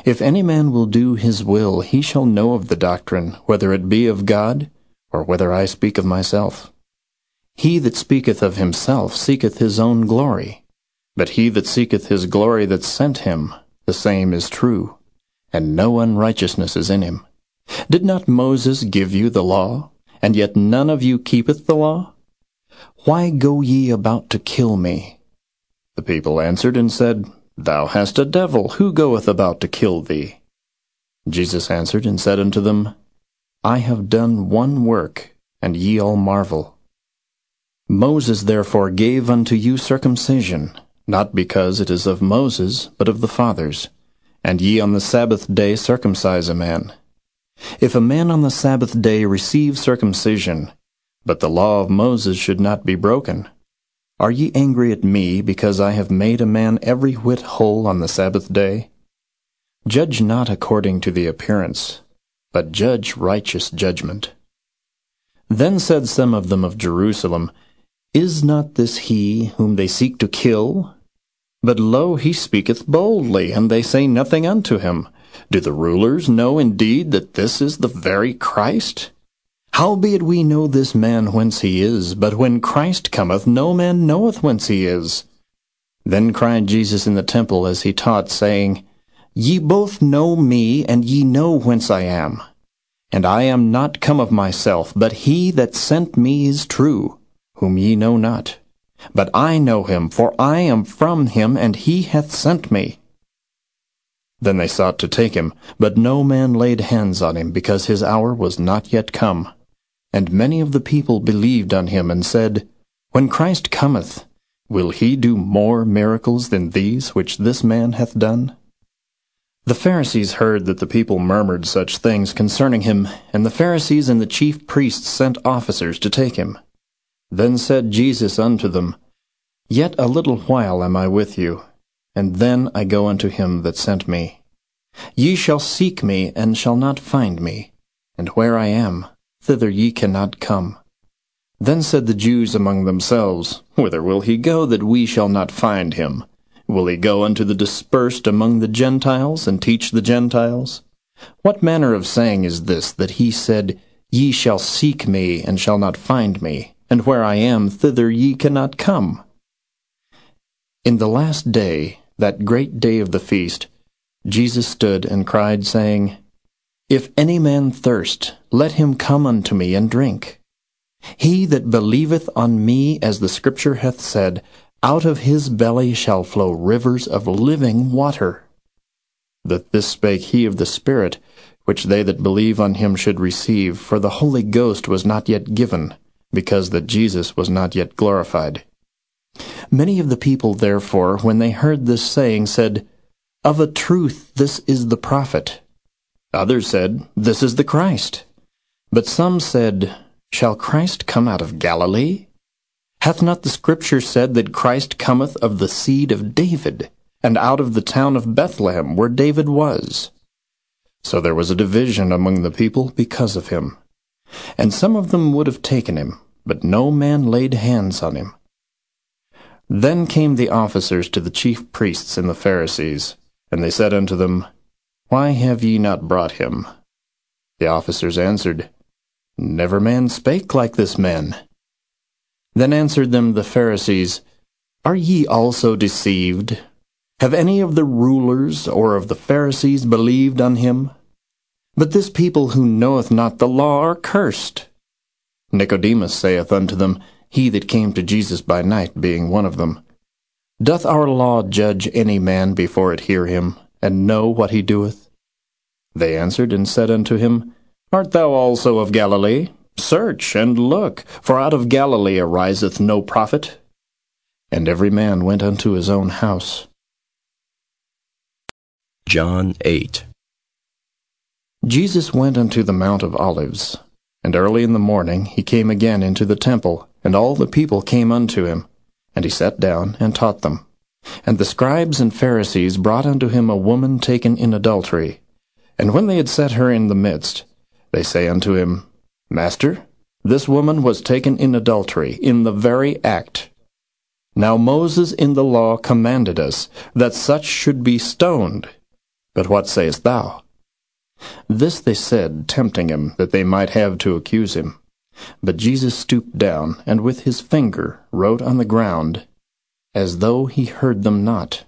If any man will do his will, he shall know of the doctrine, whether it be of God, or whether I speak of myself. He that speaketh of himself seeketh his own glory, but he that seeketh his glory that sent him, the same is true, and no unrighteousness is in him. Did not Moses give you the law, and yet none of you keepeth the law? Why go ye about to kill me? The people answered and said, Thou hast a devil, who goeth about to kill thee? Jesus answered and said unto them, I have done one work, and ye all marvel. Moses therefore gave unto you circumcision, not because it is of Moses, but of the fathers. And ye on the Sabbath day circumcise a man. If a man on the Sabbath day receive circumcision, but the law of Moses should not be broken, are ye angry at me because I have made a man every whit whole on the Sabbath day? Judge not according to the appearance, but judge righteous judgment. Then said some of them of Jerusalem, Is not this he whom they seek to kill? But lo, he speaketh boldly, and they say nothing unto him. Do the rulers know indeed that this is the very Christ? Howbeit we know this man whence he is, but when Christ cometh, no man knoweth whence he is. Then cried Jesus in the temple as he taught, saying, Ye both know me, and ye know whence I am. And I am not come of myself, but he that sent me is true, whom ye know not. But I know him, for I am from him, and he hath sent me. Then they sought to take him, but no man laid hands on him, because his hour was not yet come. And many of the people believed on him, and said, When Christ cometh, will he do more miracles than these which this man hath done? The Pharisees heard that the people murmured such things concerning him, and the Pharisees and the chief priests sent officers to take him. Then said Jesus unto them, Yet a little while am I with you, and then I go unto him that sent me. Ye shall seek me, and shall not find me, and where I am, thither ye cannot come. Then said the Jews among themselves, Whither will he go that we shall not find him? Will he go unto the dispersed among the Gentiles, and teach the Gentiles? What manner of saying is this, that he said, Ye shall seek me, and shall not find me, and where I am, thither ye cannot come? In the last day, that great day of the feast, Jesus stood and cried, saying, If any man thirst, let him come unto me and drink. He that believeth on me, as the Scripture hath said, out of his belly shall flow rivers of living water. That this spake he of the Spirit, which they that believe on him should receive, for the Holy Ghost was not yet given, because that Jesus was not yet glorified. Many of the people, therefore, when they heard this saying, said, Of a truth this is the prophet. Others said, This is the Christ. But some said, Shall Christ come out of Galilee? Hath not the Scripture said that Christ cometh of the seed of David, and out of the town of Bethlehem, where David was? So there was a division among the people because of him. And some of them would have taken him, but no man laid hands on him. Then came the officers to the chief priests and the Pharisees, and they said unto them, Why have ye not brought him? The officers answered, Never man spake like this man. Then answered them the Pharisees, Are ye also deceived? Have any of the rulers or of the Pharisees believed on him? But this people who knoweth not the law are cursed. Nicodemus saith unto them, He that came to Jesus by night being one of them, Doth our law judge any man before it hear him, and know what he doeth? They answered and said unto him, Art thou also of Galilee? Search and look, for out of Galilee ariseth no prophet. And every man went unto his own house. John 8 Jesus went unto the Mount of Olives, and early in the morning he came again into the temple, and all the people came unto him, and he sat down and taught them. And the scribes and Pharisees brought unto him a woman taken in adultery. And when they had set her in the midst, they say unto him, Master, this woman was taken in adultery, in the very act. Now Moses in the law commanded us that such should be stoned. But what sayest thou? This they said, tempting him, that they might have to accuse him. But Jesus stooped down, and with his finger wrote on the ground, as though he heard them not.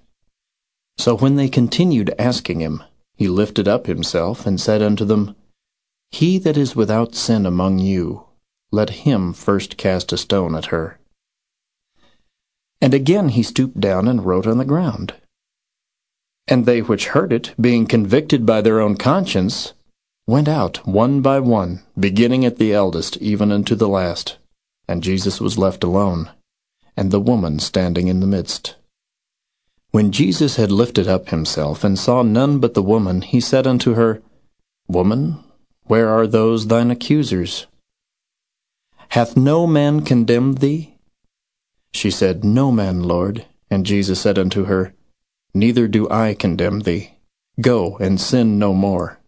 So when they continued asking him, he lifted up himself, and said unto them, he that is without sin among you, let him first cast a stone at her. And again he stooped down and wrote on the ground. And they which heard it, being convicted by their own conscience, went out one by one, beginning at the eldest even unto the last. And Jesus was left alone, and the woman standing in the midst. When Jesus had lifted up himself, and saw none but the woman, he said unto her, Woman, where are those thine accusers? Hath no man condemned thee? She said, No man, Lord. And Jesus said unto her, Neither do I condemn thee. Go, and sin no more.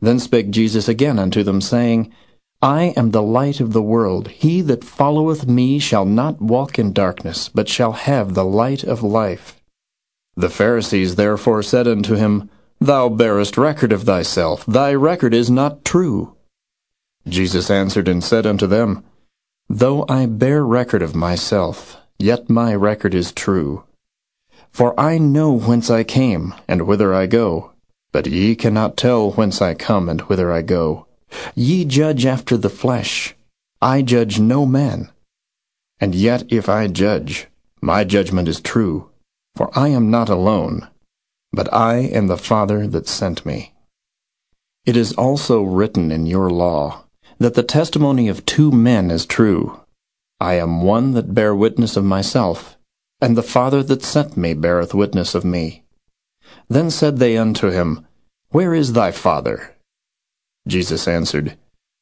Then spake Jesus again unto them, saying, I am the light of the world. He that followeth me shall not walk in darkness, but shall have the light of life. The Pharisees therefore said unto him, Thou bearest record of thyself, thy record is not true. Jesus answered and said unto them, Though I bear record of myself, yet my record is true. For I know whence I came, and whither I go, but ye cannot tell whence I come and whither I go. Ye judge after the flesh, I judge no man. And yet if I judge, my judgment is true for I am not alone, but I am the Father that sent me. It is also written in your law that the testimony of two men is true. I am one that bear witness of myself, and the Father that sent me beareth witness of me. Then said they unto him, Where is thy Father? Jesus answered,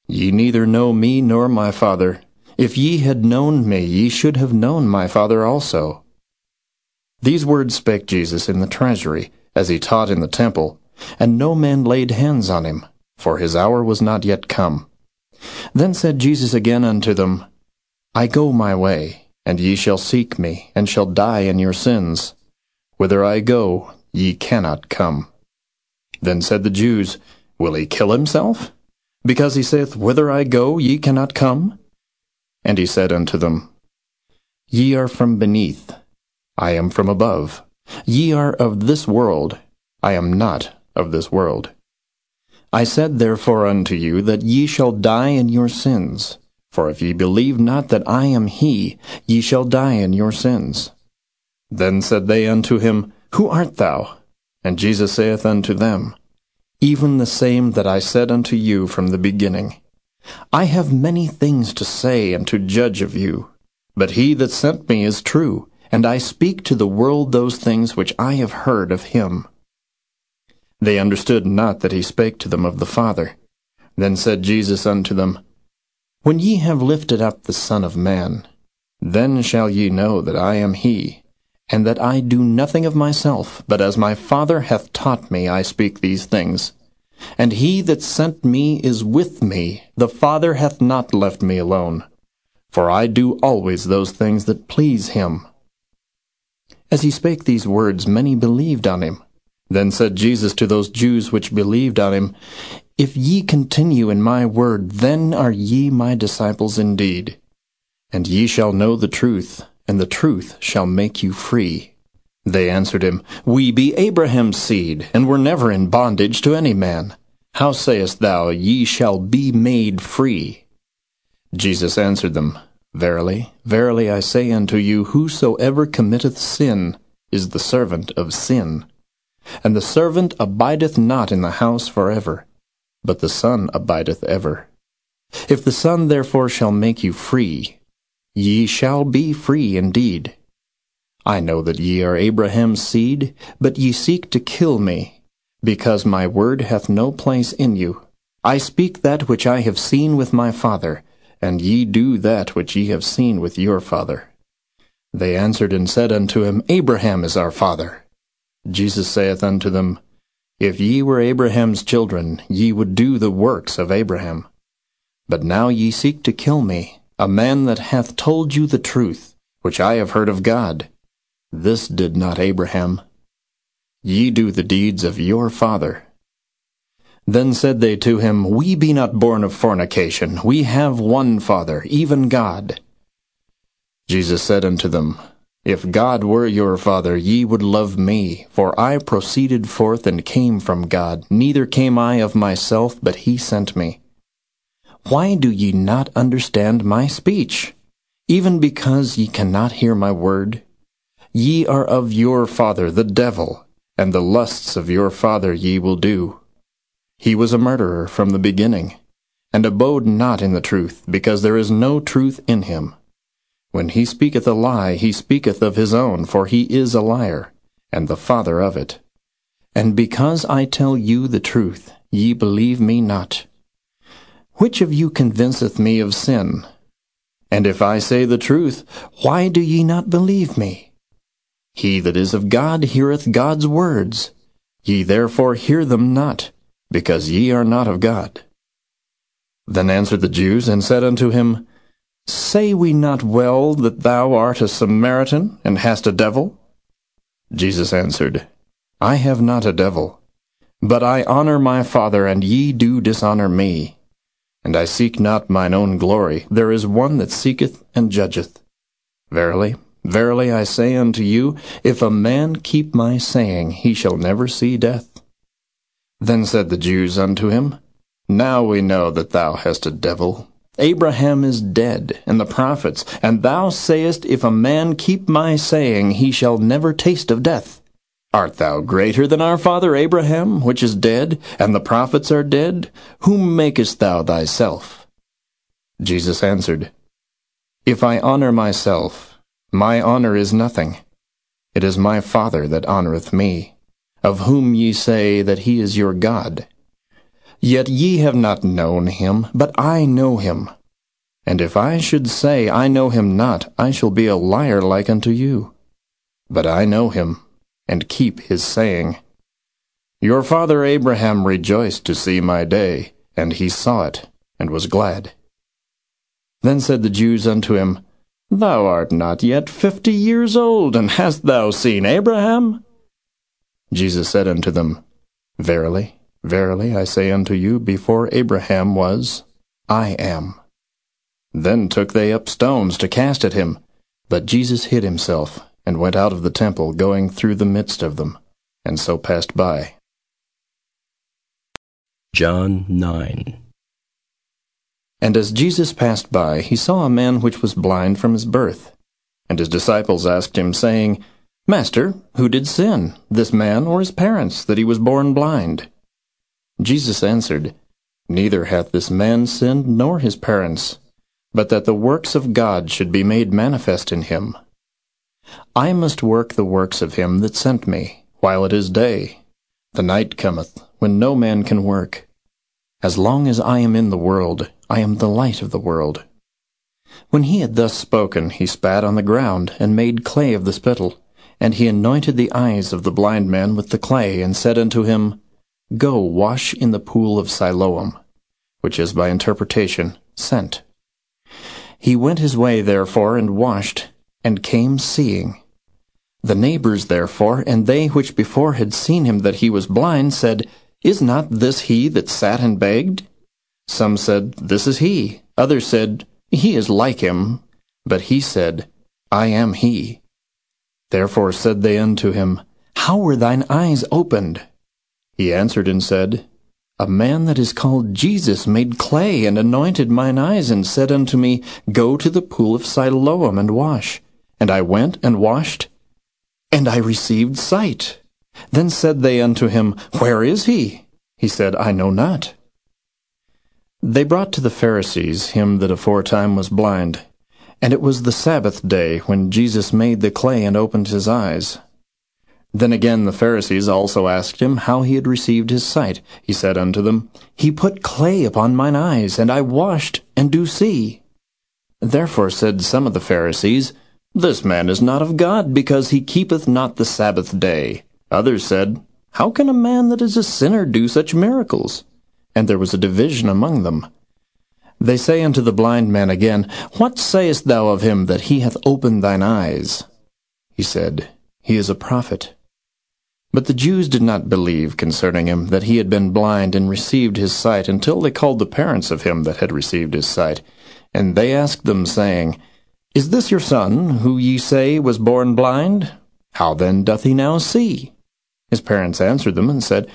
Ye neither know me nor my Father. If ye had known me, ye should have known my Father also. These words spake Jesus in the treasury, as he taught in the temple, and no man laid hands on him, for his hour was not yet come. Then said Jesus again unto them, I go my way, and ye shall seek me, and shall die in your sins. Whither I go, ye cannot come. Then said the Jews, Will he kill himself? Because he saith, Whither I go, ye cannot come? And he said unto them, Ye are from beneath, I am from above. Ye are of this world. I am not of this world. I said therefore unto you that ye shall die in your sins. For if ye believe not that I am he, ye shall die in your sins. Then said they unto him, Who art thou? And Jesus saith unto them, Even the same that I said unto you from the beginning. I have many things to say and to judge of you, but he that sent me is true, and I speak to the world those things which I have heard of him. They understood not that he spake to them of the Father. Then said Jesus unto them, When ye have lifted up the Son of Man, then shall ye know that I am he, and that I do nothing of myself, but as my Father hath taught me I speak these things. And he that sent me is with me, the Father hath not left me alone. For I do always those things that please him. As he spake these words, many believed on him. Then said Jesus to those Jews which believed on him, If ye continue in my word, then are ye my disciples indeed. And ye shall know the truth, and the truth shall make you free. They answered him, We be Abraham's seed, and were never in bondage to any man. How sayest thou, Ye shall be made free? Jesus answered them, Verily, verily I say unto you, whosoever committeth sin is the servant of sin. And the servant abideth not in the house for ever, but the Son abideth ever. If the Son therefore shall make you free, ye shall be free indeed. I know that ye are Abraham's seed, but ye seek to kill me, because my word hath no place in you. I speak that which I have seen with my Father, and ye do that which ye have seen with your father. They answered and said unto him, Abraham is our father. Jesus saith unto them, If ye were Abraham's children, ye would do the works of Abraham. But now ye seek to kill me, a man that hath told you the truth, which I have heard of God. This did not Abraham. Ye do the deeds of your father. Then said they to him, We be not born of fornication. We have one Father, even God. Jesus said unto them, If God were your Father, ye would love me, for I proceeded forth and came from God. Neither came I of myself, but he sent me. Why do ye not understand my speech? Even because ye cannot hear my word? Ye are of your father the devil, and the lusts of your father ye will do. He was a murderer from the beginning, and abode not in the truth, because there is no truth in him. When he speaketh a lie, he speaketh of his own, for he is a liar, and the father of it. And because I tell you the truth, ye believe me not. Which of you convinceth me of sin? And if I say the truth, why do ye not believe me? He that is of God heareth God's words. Ye therefore hear them not, because ye are not of God. Then answered the Jews, and said unto him, Say we not well that thou art a Samaritan, and hast a devil? Jesus answered, I have not a devil, but I honor my Father, and ye do dishonor me. And I seek not mine own glory. There is one that seeketh and judgeth. Verily, verily I say unto you, if a man keep my saying, he shall never see death. Then said the Jews unto him, Now we know that thou hast a devil. Abraham is dead, and the prophets, and thou sayest, If a man keep my saying, he shall never taste of death. Art thou greater than our father Abraham, which is dead, and the prophets are dead? Whom makest thou thyself? Jesus answered, If I honor myself, my honor is nothing. It is my Father that honoreth me, of whom ye say that he is your God. Yet ye have not known him, but I know him. And if I should say I know him not, I shall be a liar like unto you. But I know him and keep his saying. Your father Abraham rejoiced to see my day, and he saw it, and was glad. Then said the Jews unto him, Thou art not yet fifty years old, and hast thou seen Abraham? Jesus said unto them, Verily, verily, I say unto you, before Abraham was, I am. Then took they up stones to cast at him, but Jesus hid himself, and went out of the temple, going through the midst of them, and so passed by. John 9 And as Jesus passed by, he saw a man which was blind from his birth. And his disciples asked him, saying, Master, who did sin, this man or his parents, that he was born blind? Jesus answered, Neither hath this man sinned nor his parents, but that the works of God should be made manifest in him. I must work the works of him that sent me, while it is day. The night cometh, when no man can work. As long as I am in the world, I am the light of the world. When he had thus spoken, he spat on the ground, and made clay of the spittle. And he anointed the eyes of the blind man with the clay, and said unto him, Go wash in the pool of Siloam, which is by interpretation, sent. He went his way therefore, and washed, and came seeing. The neighbors therefore, and they which before had seen him that he was blind, said, Is not this he that sat and begged? Some said, This is he. Others said, He is like him. But he said, I am he. Therefore said they unto him, How were thine eyes opened? He answered and said, A man that is called Jesus made clay, and anointed mine eyes, and said unto me, Go to the pool of Siloam, and wash. And I went and washed, and I received sight. Then said they unto him, Where is he? He said, I know not. They brought to the Pharisees him that aforetime was blind. And it was the Sabbath day when Jesus made the clay and opened his eyes. Then again the Pharisees also asked him how he had received his sight. He said unto them, He put clay upon mine eyes, and I washed, and do see. Therefore said some of the Pharisees, this man is not of God, because he keepeth not the Sabbath day. Others said, How can a man that is a sinner do such miracles? And there was a division among them. They say unto the blind man again, What sayest thou of him that he hath opened thine eyes? He said, He is a prophet. But the Jews did not believe concerning him that he had been blind and received his sight until they called the parents of him that had received his sight. And they asked them, saying, is this your son, who ye say was born blind? How then doth he now see? His parents answered them and said,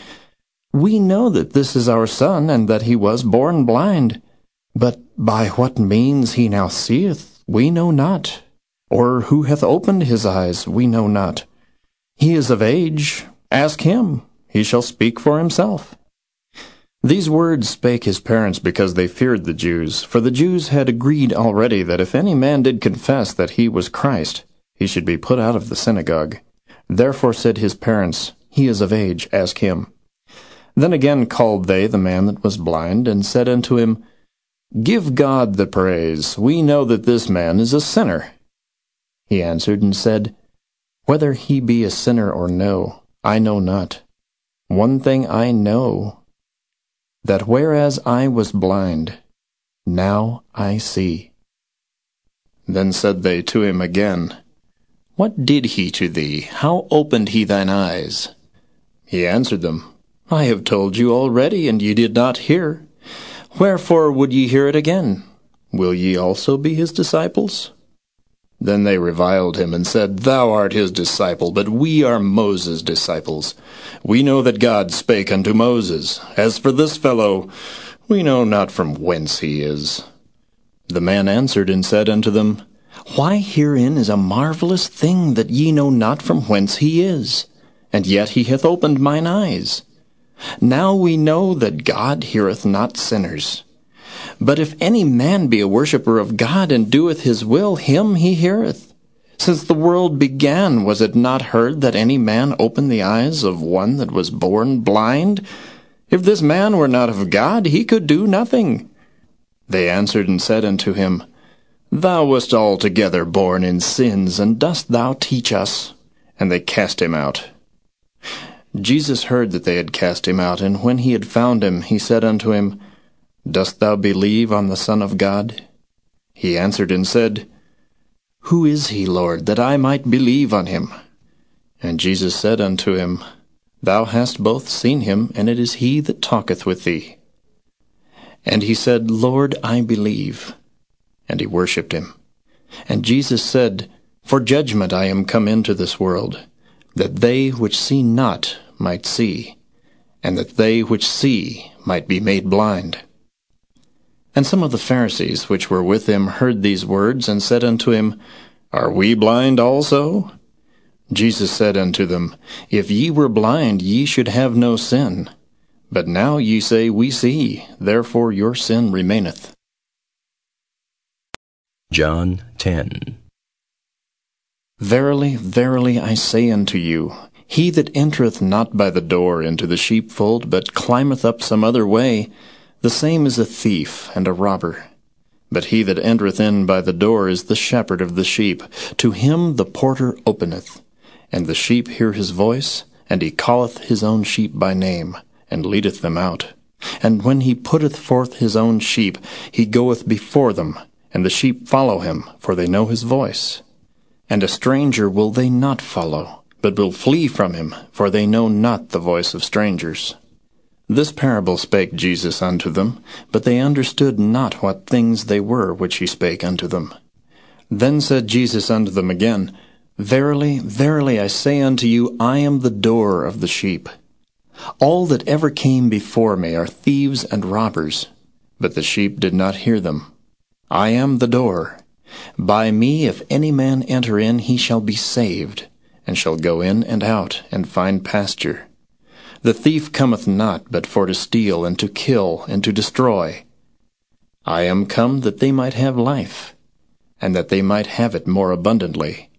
We know that this is our son, and that he was born blind. But by what means he now seeth, we know not. Or who hath opened his eyes, we know not. He is of age. Ask him. He shall speak for himself. These words spake his parents because they feared the Jews, for the Jews had agreed already that if any man did confess that he was Christ, he should be put out of the synagogue. Therefore said his parents, He is of age, ask him. Then again called they the man that was blind, and said unto him, Give God the praise. We know that this man is a sinner. He answered and said, Whether he be a sinner or no, I know not. One thing I know, that whereas I was blind, now I see. Then said they to him again, What did he to thee? How opened he thine eyes? He answered them, I have told you already, and ye did not hear. Wherefore would ye hear it again? Will ye also be his disciples? Then they reviled him, and said, Thou art his disciple, but we are Moses' disciples. We know that God spake unto Moses. As for this fellow, we know not from whence he is. The man answered and said unto them, Why herein is a marvellous thing that ye know not from whence he is, and yet he hath opened mine eyes. Now we know that God heareth not sinners. But if any man be a worshipper of God and doeth his will, him he heareth. Since the world began, was it not heard that any man opened the eyes of one that was born blind? If this man were not of God, he could do nothing. They answered and said unto him, Thou wast altogether born in sins, and dost thou teach us? And they cast him out. Jesus heard that they had cast him out, and when he had found him, he said unto him, Dost thou believe on the Son of God? He answered and said, Who is he, Lord, that I might believe on him? And Jesus said unto him, Thou hast both seen him, and it is he that talketh with thee. And he said, Lord, I believe. And he worshipped him. And Jesus said, For judgment I am come into this world, that they which see not might see, and that they which see might be made blind. And some of the Pharisees which were with him heard these words, and said unto him, Are we blind also? Jesus said unto them, If ye were blind, ye should have no sin. But now ye say, We see, therefore your sin remaineth. John 10 Verily, verily, I say unto you, he that entereth not by the door into the sheepfold, but climbeth up some other way, the same is a thief and a robber. But he that entereth in by the door is the shepherd of the sheep. To him the porter openeth. And the sheep hear his voice, and he calleth his own sheep by name, and leadeth them out. And when he putteth forth his own sheep, he goeth before them, and the sheep follow him, for they know his voice. And a stranger will they not follow but will flee from him, for they know not the voice of strangers. This parable spake Jesus unto them, but they understood not what things they were which he spake unto them. Then said Jesus unto them again, Verily, verily, I say unto you, I am the door of the sheep. All that ever came before me are thieves and robbers, but the sheep did not hear them. I am the door. By me if any man enter in, he shall be saved and shall go in and out, and find pasture. The thief cometh not but for to steal, and to kill, and to destroy. I am come that they might have life, and that they might have it more abundantly.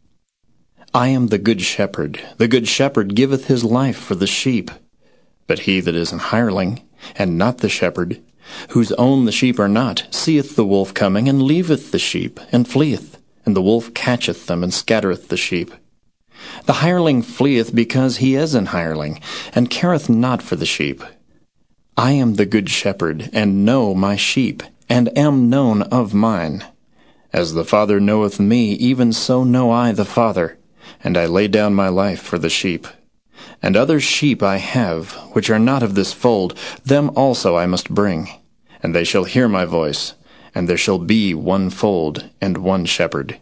I am the good shepherd. The good shepherd giveth his life for the sheep. But he that is an hireling, and not the shepherd, whose own the sheep are not, seeth the wolf coming, and leaveth the sheep, and fleeth, and the wolf catcheth them, and scattereth the sheep. The hireling fleeth because he is an hireling, and careth not for the sheep. I am the good shepherd, and know my sheep, and am known of mine. As the Father knoweth me, even so know I the Father, and I lay down my life for the sheep. And other sheep I have, which are not of this fold, them also I must bring, and they shall hear my voice, and there shall be one fold and one shepherd.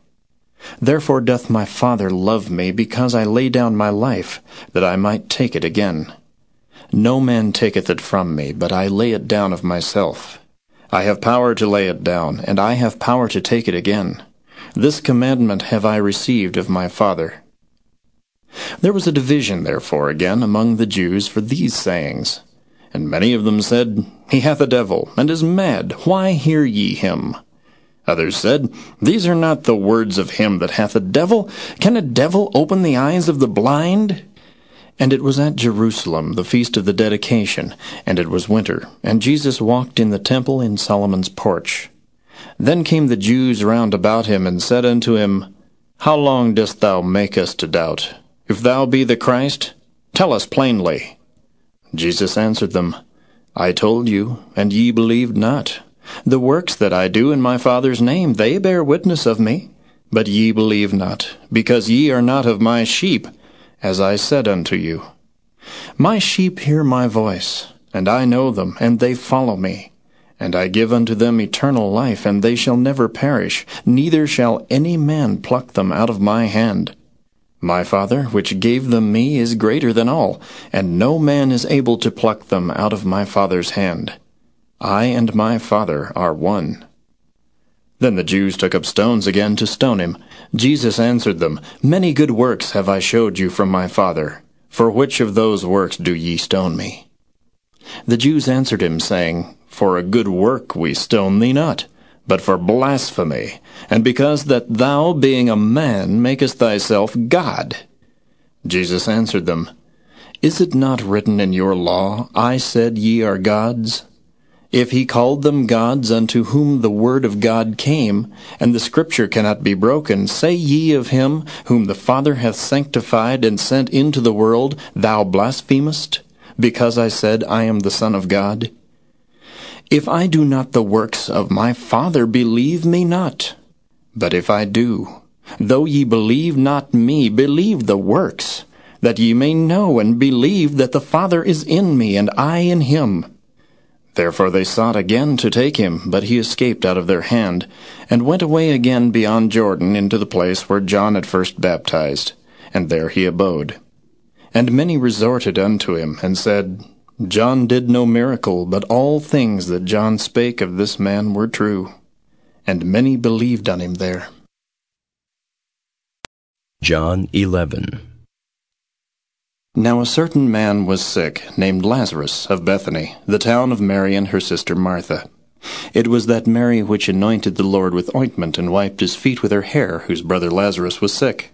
Therefore doth my Father love me, because I lay down my life, that I might take it again. No man taketh it from me, but I lay it down of myself. I have power to lay it down, and I have power to take it again. This commandment have I received of my Father. There was a division, therefore, again among the Jews for these sayings. And many of them said, He hath a devil, and is mad. Why hear ye him? Others said, These are not the words of him that hath a devil. Can a devil open the eyes of the blind? And it was at Jerusalem, the feast of the dedication, and it was winter, and Jesus walked in the temple in Solomon's porch. Then came the Jews round about him, and said unto him, How long dost thou make us to doubt? If thou be the Christ, tell us plainly. Jesus answered them, I told you, and ye believed not. The works that I do in my Father's name, they bear witness of me. But ye believe not, because ye are not of my sheep, as I said unto you. My sheep hear my voice, and I know them, and they follow me. And I give unto them eternal life, and they shall never perish, neither shall any man pluck them out of my hand. My Father, which gave them me, is greater than all, and no man is able to pluck them out of my Father's hand. I and my Father are one. Then the Jews took up stones again to stone him. Jesus answered them, Many good works have I showed you from my Father. For which of those works do ye stone me? The Jews answered him, saying, For a good work we stone thee not, but for blasphemy, and because that thou, being a man, makest thyself God. Jesus answered them, Is it not written in your law, I said ye are gods? If he called them gods unto whom the word of God came, and the scripture cannot be broken, say ye of him whom the Father hath sanctified and sent into the world, Thou blasphemest, because I said, I am the Son of God? If I do not the works of my Father, believe me not. But if I do, though ye believe not me, believe the works, that ye may know and believe that the Father is in me, and I in him. Therefore they sought again to take him, but he escaped out of their hand, and went away again beyond Jordan into the place where John had first baptized, and there he abode. And many resorted unto him, and said, John did no miracle, but all things that John spake of this man were true. And many believed on him there. John 11 now a certain man was sick, named Lazarus, of Bethany, the town of Mary and her sister Martha. It was that Mary which anointed the Lord with ointment and wiped his feet with her hair, whose brother Lazarus was sick.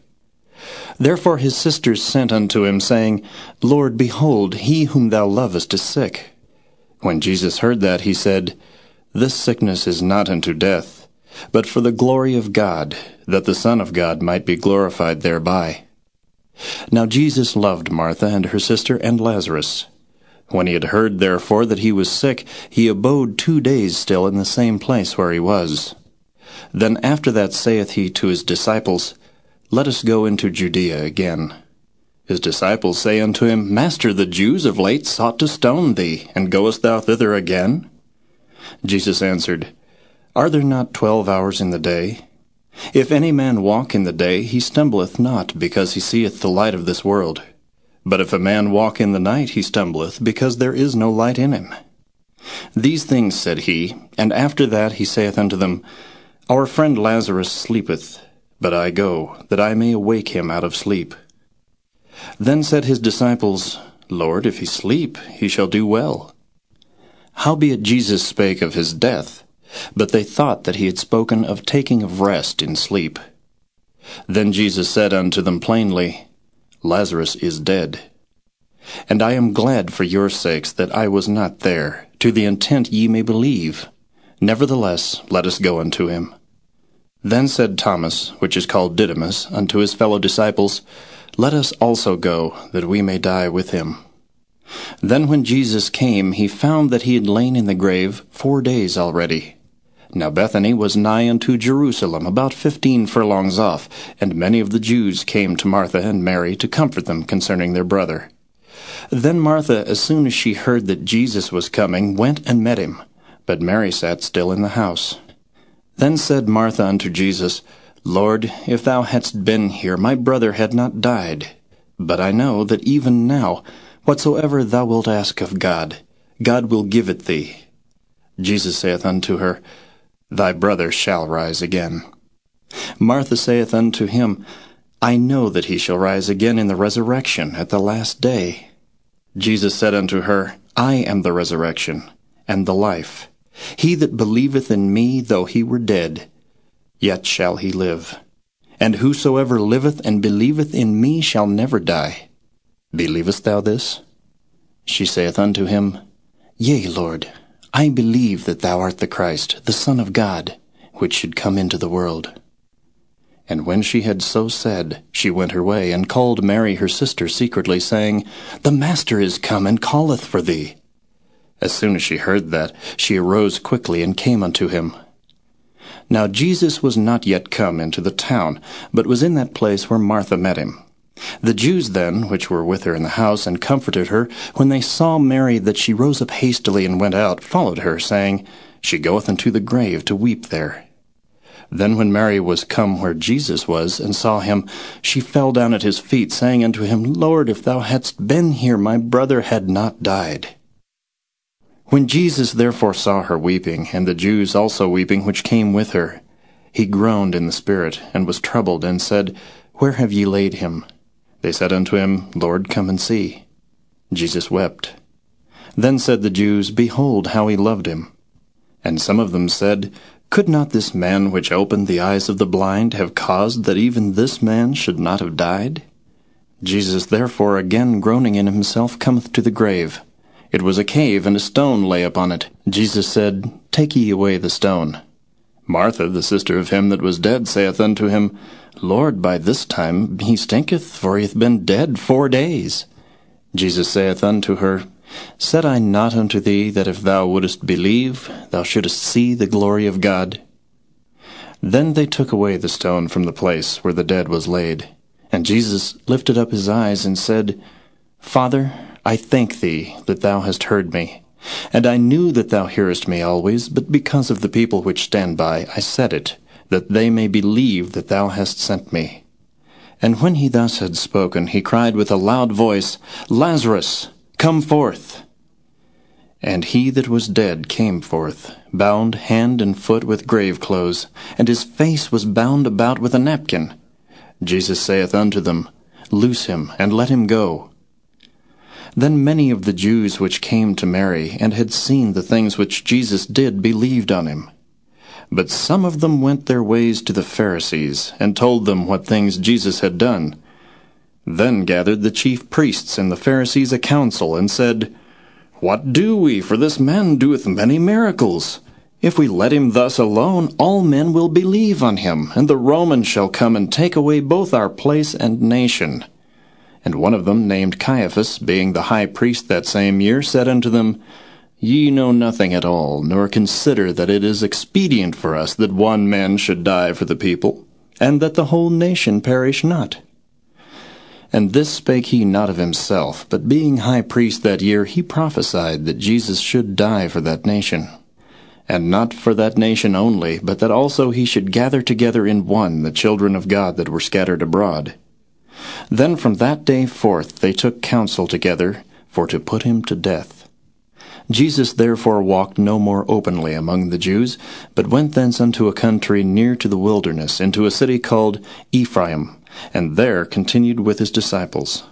Therefore his sisters sent unto him, saying, Lord, behold, he whom thou lovest is sick. When Jesus heard that, he said, This sickness is not unto death, but for the glory of God, that the Son of God might be glorified thereby. Now Jesus loved Martha and her sister and Lazarus. When he had heard, therefore, that he was sick, he abode two days still in the same place where he was. Then after that saith he to his disciples, Let us go into Judea again. His disciples say unto him, Master, the Jews of late sought to stone thee, and goest thou thither again? Jesus answered, Are there not twelve hours in the day? If any man walk in the day, he stumbleth not, because he seeth the light of this world. But if a man walk in the night, he stumbleth, because there is no light in him. These things said he, and after that he saith unto them, Our friend Lazarus sleepeth, but I go, that I may awake him out of sleep. Then said his disciples, Lord, if he sleep, he shall do well. Howbeit Jesus spake of his death, but they thought that he had spoken of taking of rest in sleep. Then Jesus said unto them plainly, Lazarus is dead. And I am glad for your sakes that I was not there, to the intent ye may believe. Nevertheless, let us go unto him. Then said Thomas, which is called Didymus, unto his fellow disciples, Let us also go, that we may die with him. Then when Jesus came, he found that he had lain in the grave four days already. Now Bethany was nigh unto Jerusalem, about fifteen furlongs off, and many of the Jews came to Martha and Mary to comfort them concerning their brother. Then Martha, as soon as she heard that Jesus was coming, went and met him, but Mary sat still in the house. Then said Martha unto Jesus, Lord, if thou hadst been here, my brother had not died. But I know that even now, whatsoever thou wilt ask of God, God will give it thee. Jesus saith unto her, Thy brother shall rise again. Martha saith unto him, I know that he shall rise again in the resurrection at the last day. Jesus said unto her, I am the resurrection and the life. He that believeth in me, though he were dead, yet shall he live. And whosoever liveth and believeth in me shall never die. Believest thou this? She saith unto him, Yea, Lord, I believe that thou art the Christ, the Son of God, which should come into the world. And when she had so said, she went her way, and called Mary her sister secretly, saying, The Master is come, and calleth for thee. As soon as she heard that, she arose quickly, and came unto him. Now Jesus was not yet come into the town, but was in that place where Martha met him. The Jews then, which were with her in the house, and comforted her, when they saw Mary that she rose up hastily and went out, followed her, saying, She goeth unto the grave to weep there. Then when Mary was come where Jesus was, and saw him, she fell down at his feet, saying unto him, Lord, if thou hadst been here, my brother had not died. When Jesus therefore saw her weeping, and the Jews also weeping which came with her, he groaned in the spirit, and was troubled, and said, Where have ye laid him? They said unto him, Lord, come and see. Jesus wept. Then said the Jews, Behold how he loved him. And some of them said, could not this man which opened the eyes of the blind have caused that even this man should not have died? Jesus therefore again groaning in himself cometh to the grave. It was a cave, and a stone lay upon it. Jesus said, Take ye away the stone. Martha, the sister of him that was dead, saith unto him, Lord, by this time he stinketh, for he hath been dead four days. Jesus saith unto her, Said I not unto thee that if thou wouldest believe, thou shouldest see the glory of God? Then they took away the stone from the place where the dead was laid. And Jesus lifted up his eyes and said, Father, I thank thee that thou hast heard me. And I knew that thou hearest me always, but because of the people which stand by, I said it, that they may believe that thou hast sent me. And when he thus had spoken, he cried with a loud voice, Lazarus, Come forth! And he that was dead came forth, bound hand and foot with grave clothes, and his face was bound about with a napkin. Jesus saith unto them, Loose him, and let him go. Then many of the Jews which came to Mary, and had seen the things which Jesus did, believed on him. But some of them went their ways to the Pharisees, and told them what things Jesus had done. Then gathered the chief priests and the Pharisees a council, and said, What do we? For this man doeth many miracles. If we let him thus alone, all men will believe on him, and the Romans shall come and take away both our place and nation. And one of them, named Caiaphas, being the high priest that same year, said unto them, Ye know nothing at all, nor consider that it is expedient for us that one man should die for the people, and that the whole nation perish not. And this spake he not of himself, but being high priest that year, he prophesied that Jesus should die for that nation. And not for that nation only, but that also he should gather together in one the children of God that were scattered abroad. Then from that day forth they took counsel together for to put him to death. Jesus therefore walked no more openly among the Jews, but went thence unto a country near to the wilderness, into a city called Ephraim and there continued with his disciples.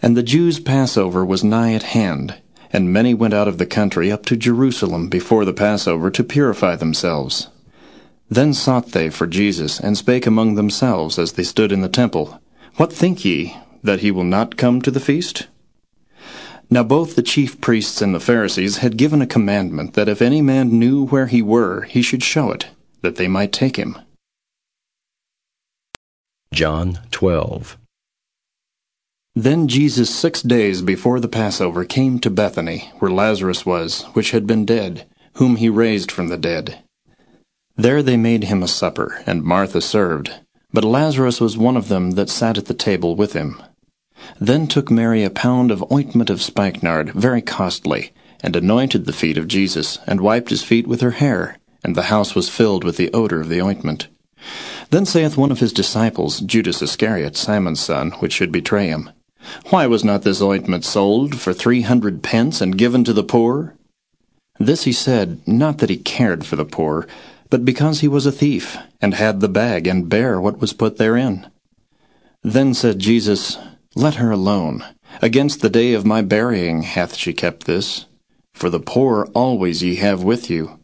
And the Jews' Passover was nigh at hand, and many went out of the country up to Jerusalem before the Passover to purify themselves. Then sought they for Jesus, and spake among themselves as they stood in the temple, What think ye, that he will not come to the feast? Now both the chief priests and the Pharisees had given a commandment that if any man knew where he were, he should show it, that they might take him. John 12. Then Jesus six days before the Passover came to Bethany, where Lazarus was, which had been dead, whom he raised from the dead. There they made him a supper, and Martha served, but Lazarus was one of them that sat at the table with him. Then took Mary a pound of ointment of spikenard, very costly, and anointed the feet of Jesus, and wiped his feet with her hair, and the house was filled with the odor of the ointment. Then saith one of his disciples, Judas Iscariot, Simon's son, which should betray him, Why was not this ointment sold for three hundred pence and given to the poor? This he said, not that he cared for the poor, but because he was a thief, and had the bag, and bare what was put therein. Then said Jesus, Let her alone. Against the day of my burying hath she kept this. For the poor always ye have with you,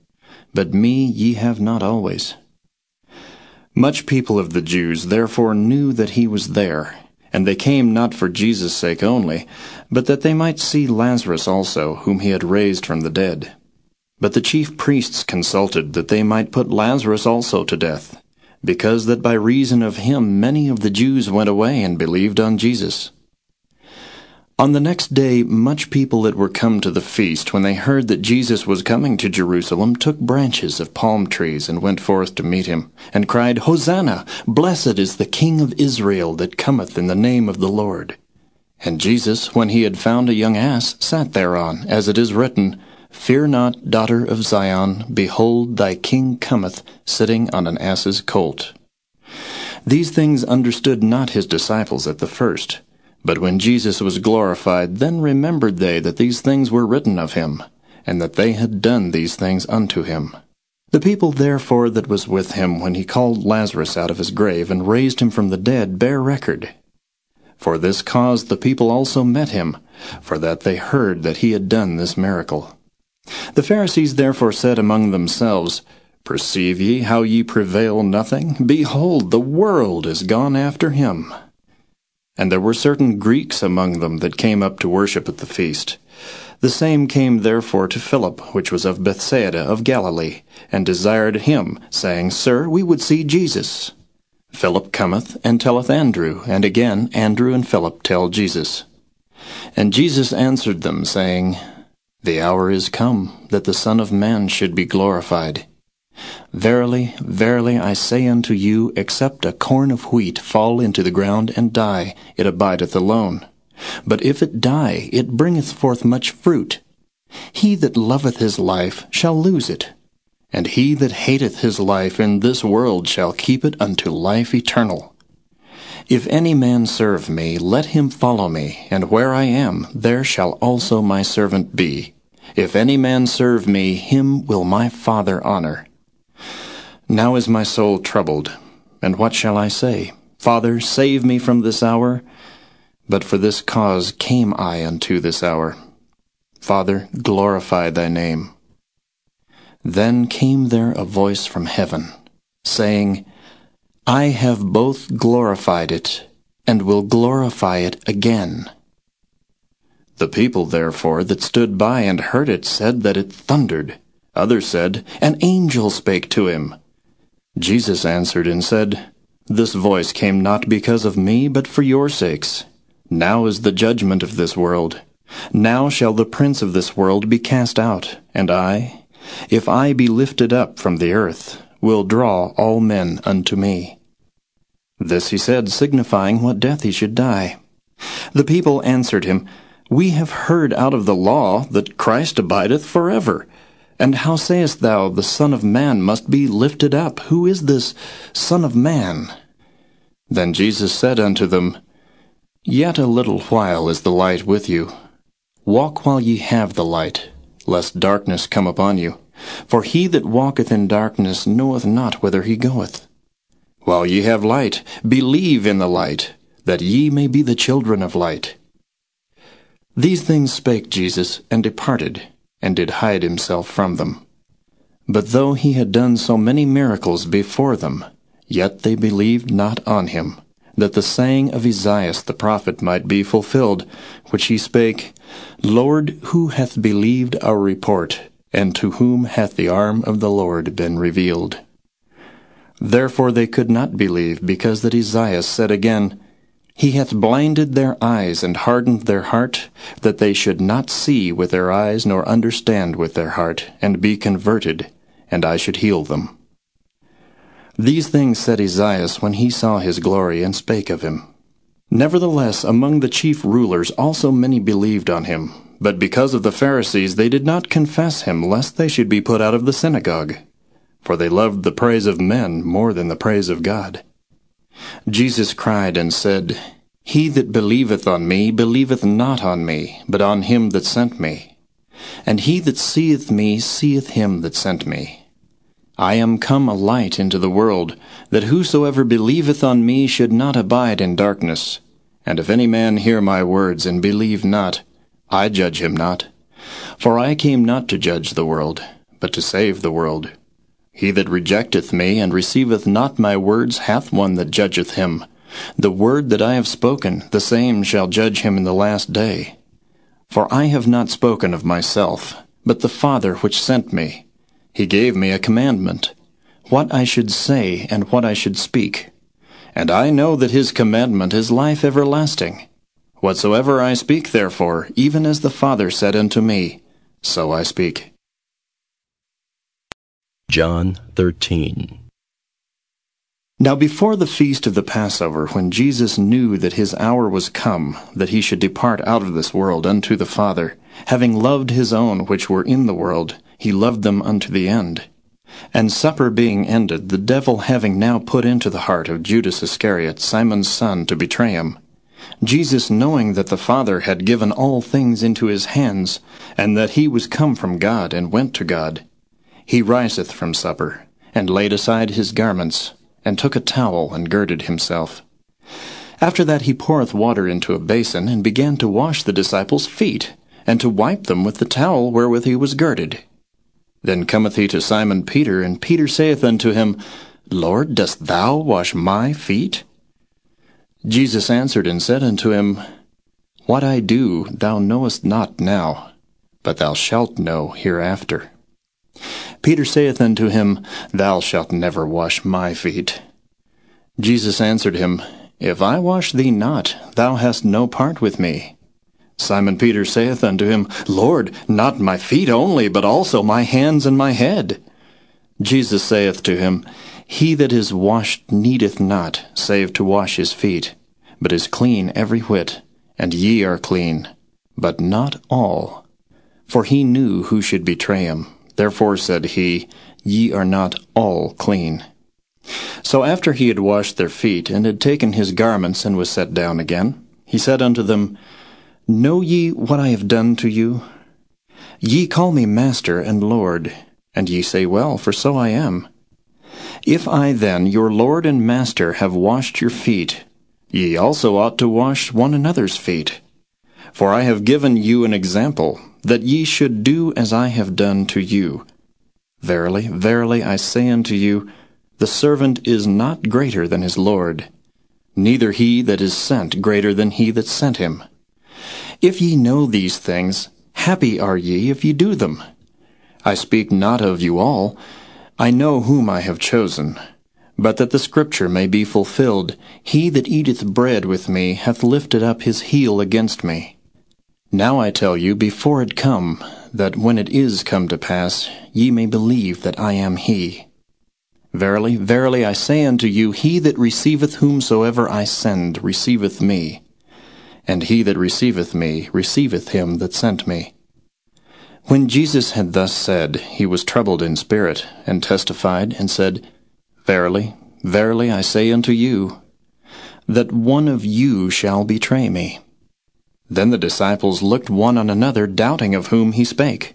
but me ye have not always. Much people of the Jews therefore knew that he was there, and they came not for Jesus' sake only, but that they might see Lazarus also, whom he had raised from the dead. But the chief priests consulted that they might put Lazarus also to death, because that by reason of him many of the Jews went away and believed on Jesus. On the next day, much people that were come to the feast, when they heard that Jesus was coming to Jerusalem, took branches of palm trees and went forth to meet him, and cried, Hosanna! Blessed is the King of Israel that cometh in the name of the Lord. And Jesus, when he had found a young ass, sat thereon, as it is written, Fear not, daughter of Zion, behold, thy king cometh, sitting on an ass's colt. These things understood not his disciples at the first. But when Jesus was glorified, then remembered they that these things were written of him, and that they had done these things unto him. The people therefore that was with him when he called Lazarus out of his grave and raised him from the dead bear record. For this cause the people also met him, for that they heard that he had done this miracle. The Pharisees therefore said among themselves, Perceive ye how ye prevail nothing? Behold, the world is gone after him. And there were certain Greeks among them that came up to worship at the feast. The same came therefore to Philip, which was of Bethsaida of Galilee, and desired him, saying, Sir, we would see Jesus. Philip cometh, and telleth Andrew, and again Andrew and Philip tell Jesus. And Jesus answered them, saying, The hour is come, that the Son of Man should be glorified. Verily, verily, I say unto you, except a corn of wheat fall into the ground and die, it abideth alone. But if it die, it bringeth forth much fruit. He that loveth his life shall lose it, and he that hateth his life in this world shall keep it unto life eternal. If any man serve me, let him follow me, and where I am, there shall also my servant be. If any man serve me, him will my Father honor. Now is my soul troubled, and what shall I say? Father, save me from this hour. But for this cause came I unto this hour. Father, glorify thy name. Then came there a voice from heaven, saying, I have both glorified it, and will glorify it again. The people, therefore, that stood by and heard it, said that it thundered. Others said, An angel spake to him. Jesus answered and said, This voice came not because of me, but for your sakes. Now is the judgment of this world. Now shall the prince of this world be cast out, and I, if I be lifted up from the earth, will draw all men unto me. This he said, signifying what death he should die. The people answered him, We have heard out of the law that Christ abideth forever. And how sayest thou, the Son of Man must be lifted up? Who is this Son of Man? Then Jesus said unto them, Yet a little while is the light with you. Walk while ye have the light, lest darkness come upon you. For he that walketh in darkness knoweth not whither he goeth. While ye have light, believe in the light, that ye may be the children of light. These things spake Jesus, and departed and did hide himself from them. But though he had done so many miracles before them, yet they believed not on him, that the saying of Esaias the prophet might be fulfilled, which he spake, Lord, who hath believed our report, and to whom hath the arm of the Lord been revealed? Therefore they could not believe, because that Esaias said again, he hath blinded their eyes and hardened their heart, that they should not see with their eyes nor understand with their heart, and be converted, and I should heal them. These things said Esaias when he saw his glory and spake of him. Nevertheless, among the chief rulers also many believed on him, but because of the Pharisees they did not confess him, lest they should be put out of the synagogue. For they loved the praise of men more than the praise of God. Jesus cried and said, He that believeth on me believeth not on me, but on him that sent me. And he that seeth me seeth him that sent me. I am come a light into the world, that whosoever believeth on me should not abide in darkness. And if any man hear my words and believe not, I judge him not. For I came not to judge the world, but to save the world. He that rejecteth me and receiveth not my words hath one that judgeth him. The word that I have spoken, the same shall judge him in the last day. For I have not spoken of myself, but the Father which sent me. He gave me a commandment, what I should say and what I should speak. And I know that his commandment is life everlasting. Whatsoever I speak, therefore, even as the Father said unto me, so I speak. John 13. Now before the feast of the Passover, when Jesus knew that his hour was come, that he should depart out of this world unto the Father, having loved his own which were in the world, he loved them unto the end. And supper being ended, the devil having now put into the heart of Judas Iscariot, Simon's son, to betray him, Jesus, knowing that the Father had given all things into his hands, and that he was come from God and went to God, he riseth from supper, and laid aside his garments, and took a towel, and girded himself. After that he poureth water into a basin, and began to wash the disciples' feet, and to wipe them with the towel wherewith he was girded. Then cometh he to Simon Peter, and Peter saith unto him, Lord, dost thou wash my feet? Jesus answered and said unto him, What I do thou knowest not now, but thou shalt know hereafter. Peter saith unto him, Thou shalt never wash my feet. Jesus answered him, If I wash thee not, thou hast no part with me. Simon Peter saith unto him, Lord, not my feet only, but also my hands and my head. Jesus saith to him, He that is washed needeth not, save to wash his feet, but is clean every whit, and ye are clean, but not all. For he knew who should betray him. Therefore said he, Ye are not all clean. So after he had washed their feet, and had taken his garments, and was set down again, he said unto them, Know ye what I have done to you? Ye call me Master and Lord, and ye say well, for so I am. If I then, your Lord and Master, have washed your feet, ye also ought to wash one another's feet. For I have given you an example, that ye should do as I have done to you. Verily, verily, I say unto you, the servant is not greater than his Lord, neither he that is sent greater than he that sent him. If ye know these things, happy are ye if ye do them. I speak not of you all, I know whom I have chosen. But that the scripture may be fulfilled, He that eateth bread with me hath lifted up his heel against me. Now I tell you before it come, that when it is come to pass, ye may believe that I am he. Verily, verily, I say unto you, he that receiveth whomsoever I send receiveth me, and he that receiveth me receiveth him that sent me. When Jesus had thus said, he was troubled in spirit, and testified, and said, Verily, verily, I say unto you, that one of you shall betray me. Then the disciples looked one on another, doubting of whom he spake.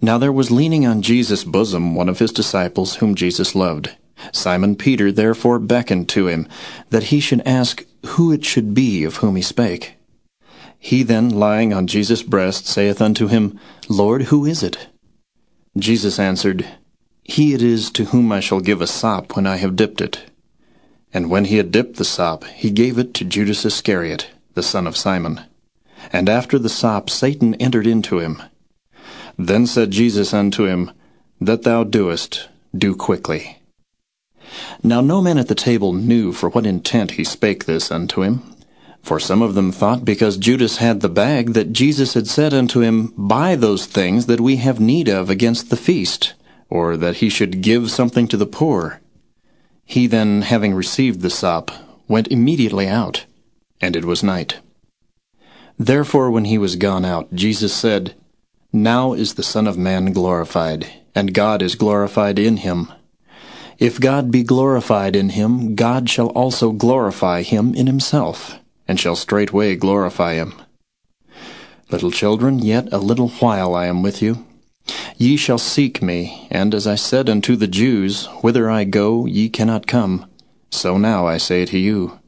Now there was leaning on Jesus' bosom one of his disciples whom Jesus loved. Simon Peter therefore beckoned to him, that he should ask who it should be of whom he spake. He then, lying on Jesus' breast, saith unto him, Lord, who is it? Jesus answered, He it is to whom I shall give a sop when I have dipped it. And when he had dipped the sop, he gave it to Judas Iscariot the son of Simon. And after the sop Satan entered into him. Then said Jesus unto him, That thou doest, do quickly. Now no man at the table knew for what intent he spake this unto him. For some of them thought because Judas had the bag that Jesus had said unto him, Buy those things that we have need of against the feast, or that he should give something to the poor. He then, having received the sop, went immediately out and it was night. Therefore when he was gone out, Jesus said, Now is the Son of Man glorified, and God is glorified in him. If God be glorified in him, God shall also glorify him in himself, and shall straightway glorify him. Little children, yet a little while I am with you. Ye shall seek me, and as I said unto the Jews, Whither I go, ye cannot come. So now I say to you.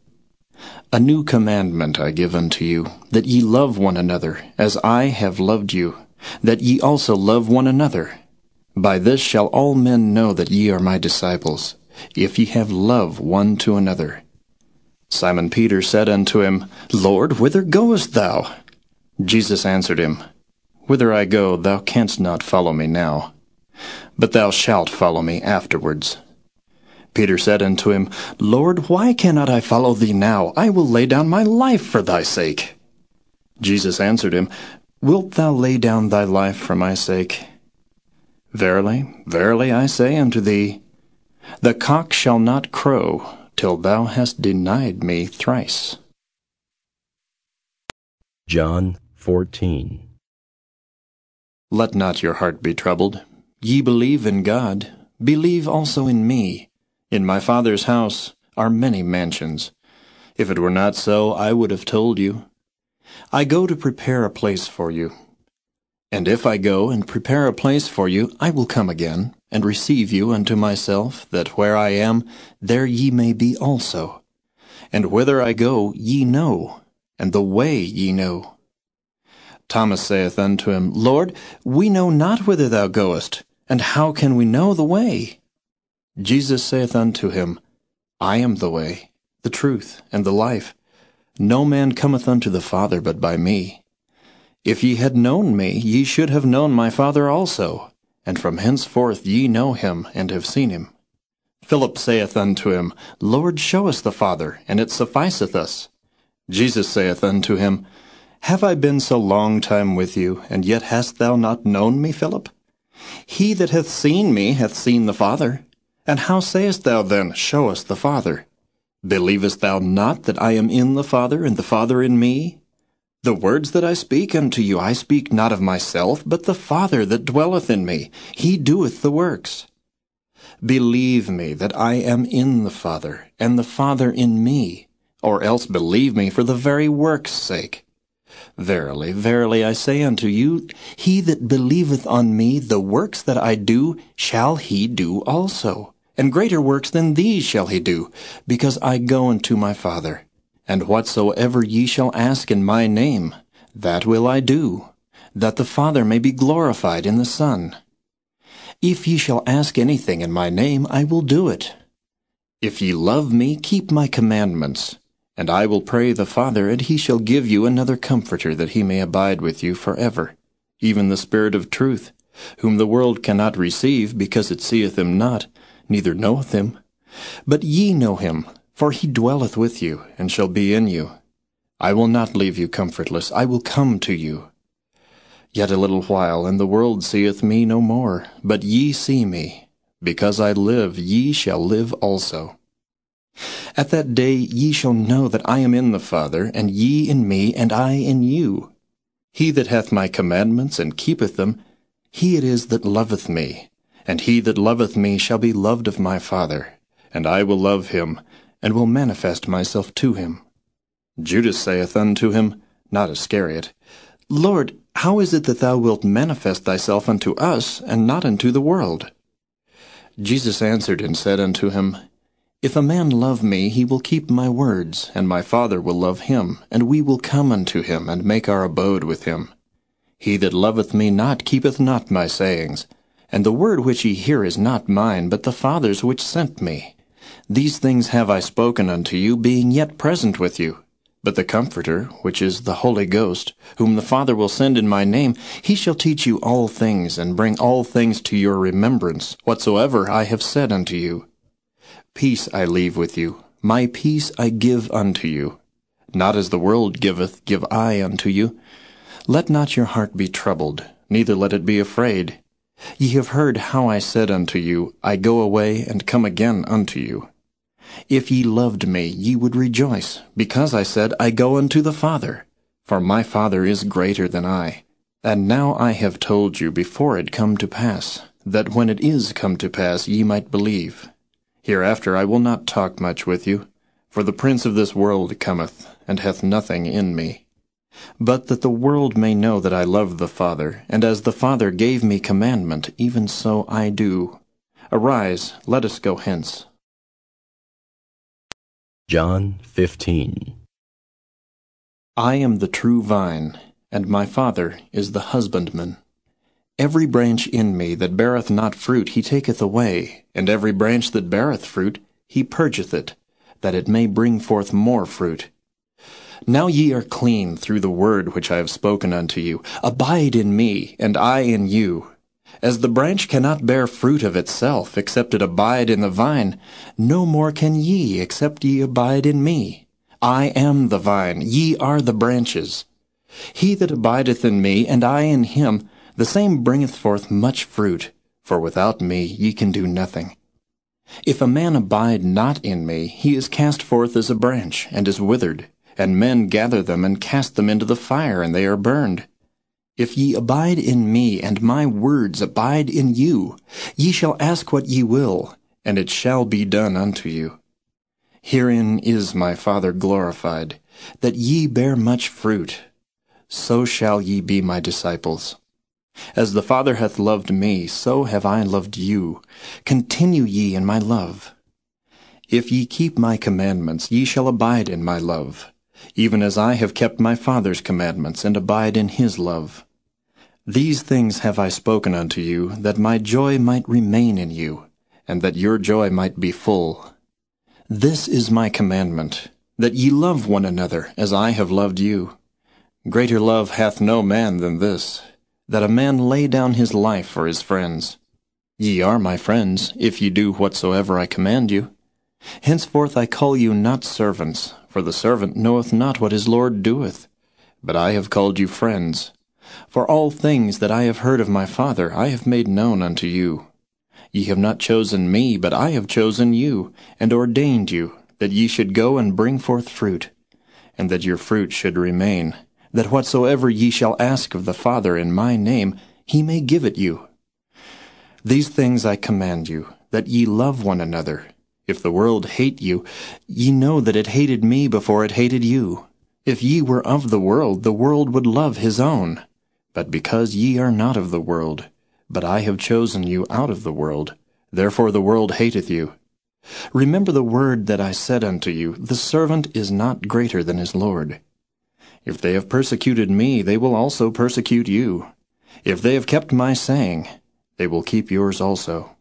A new commandment I give unto you, that ye love one another, as I have loved you, that ye also love one another. By this shall all men know that ye are my disciples, if ye have love one to another. Simon Peter said unto him, Lord, whither goest thou? Jesus answered him, Whither I go, thou canst not follow me now, but thou shalt follow me afterwards. Peter said unto him, Lord, why cannot I follow thee now? I will lay down my life for thy sake. Jesus answered him, Wilt thou lay down thy life for my sake? Verily, verily, I say unto thee, the cock shall not crow till thou hast denied me thrice. John 14. Let not your heart be troubled. Ye believe in God, believe also in me. In my Father's house are many mansions. If it were not so, I would have told you. I go to prepare a place for you. And if I go and prepare a place for you, I will come again, and receive you unto myself, that where I am, there ye may be also. And whither I go, ye know, and the way ye know. Thomas saith unto him, Lord, we know not whither thou goest, and how can we know the way? Jesus saith unto him, I am the way, the truth, and the life. No man cometh unto the Father but by me. If ye had known me, ye should have known my Father also. And from henceforth ye know him, and have seen him. Philip saith unto him, Lord, show us the Father, and it sufficeth us. Jesus saith unto him, Have I been so long time with you, and yet hast thou not known me, Philip? He that hath seen me hath seen the Father. And how sayest thou then, Show us the Father? Believest thou not that I am in the Father, and the Father in me? The words that I speak unto you, I speak not of myself, but the Father that dwelleth in me, he doeth the works. Believe me that I am in the Father, and the Father in me, or else believe me for the very work's sake. Verily, verily, I say unto you, he that believeth on me, the works that I do, shall he do also. And greater works than these shall he do, because I go unto my Father. And whatsoever ye shall ask in my name, that will I do, that the Father may be glorified in the Son. If ye shall ask anything in my name, I will do it. If ye love me, keep my commandments. And I will pray the Father, and he shall give you another Comforter, that he may abide with you for ever, even the Spirit of truth, whom the world cannot receive, because it seeth him not, neither knoweth him. But ye know him, for he dwelleth with you, and shall be in you. I will not leave you comfortless, I will come to you. Yet a little while, and the world seeth me no more, but ye see me. Because I live, ye shall live also. At that day ye shall know that I am in the Father, and ye in me, and I in you. He that hath my commandments and keepeth them, he it is that loveth me. And he that loveth me shall be loved of my Father, and I will love him, and will manifest myself to him. Judas saith unto him, not Iscariot, Lord, how is it that thou wilt manifest thyself unto us, and not unto the world? Jesus answered and said unto him, If a man love me, he will keep my words, and my Father will love him, and we will come unto him, and make our abode with him. He that loveth me not keepeth not my sayings, and the word which ye hear is not mine, but the Father's which sent me. These things have I spoken unto you, being yet present with you. But the Comforter, which is the Holy Ghost, whom the Father will send in my name, he shall teach you all things, and bring all things to your remembrance, whatsoever I have said unto you. Peace I leave with you, my peace I give unto you. Not as the world giveth, give I unto you. Let not your heart be troubled, neither let it be afraid. Ye have heard how I said unto you, I go away and come again unto you. If ye loved me, ye would rejoice, because I said, I go unto the Father. For my Father is greater than I. And now I have told you before it come to pass, that when it is come to pass ye might believe. Hereafter I will not talk much with you, for the prince of this world cometh, and hath nothing in me. But that the world may know that I love the Father, and as the Father gave me commandment, even so I do. Arise, let us go hence. John 15. I am the true vine, and my Father is the husbandman. Every branch in me that beareth not fruit he taketh away, and every branch that beareth fruit he purgeth it, that it may bring forth more fruit. Now ye are clean through the word which I have spoken unto you. Abide in me, and I in you. As the branch cannot bear fruit of itself, except it abide in the vine, no more can ye, except ye abide in me. I am the vine, ye are the branches. He that abideth in me, and I in him, the same bringeth forth much fruit, for without me ye can do nothing. If a man abide not in me, he is cast forth as a branch, and is withered, and men gather them and cast them into the fire, and they are burned. If ye abide in me, and my words abide in you, ye shall ask what ye will, and it shall be done unto you. Herein is my Father glorified, that ye bear much fruit. So shall ye be my disciples. As the Father hath loved me, so have I loved you. Continue ye in my love. If ye keep my commandments, ye shall abide in my love, even as I have kept my Father's commandments, and abide in his love. These things have I spoken unto you, that my joy might remain in you, and that your joy might be full. This is my commandment, that ye love one another, as I have loved you. Greater love hath no man than this, that a man lay down his life for his friends. Ye are my friends, if ye do whatsoever I command you. Henceforth I call you not servants, for the servant knoweth not what his Lord doeth. But I have called you friends. For all things that I have heard of my Father I have made known unto you. Ye have not chosen me, but I have chosen you, and ordained you, that ye should go and bring forth fruit, and that your fruit should remain, that whatsoever ye shall ask of the Father in my name, he may give it you. These things I command you, that ye love one another. If the world hate you, ye know that it hated me before it hated you. If ye were of the world, the world would love his own. But because ye are not of the world, but I have chosen you out of the world, therefore the world hateth you. Remember the word that I said unto you, The servant is not greater than his Lord. If they have persecuted me, they will also persecute you. If they have kept my saying, they will keep yours also.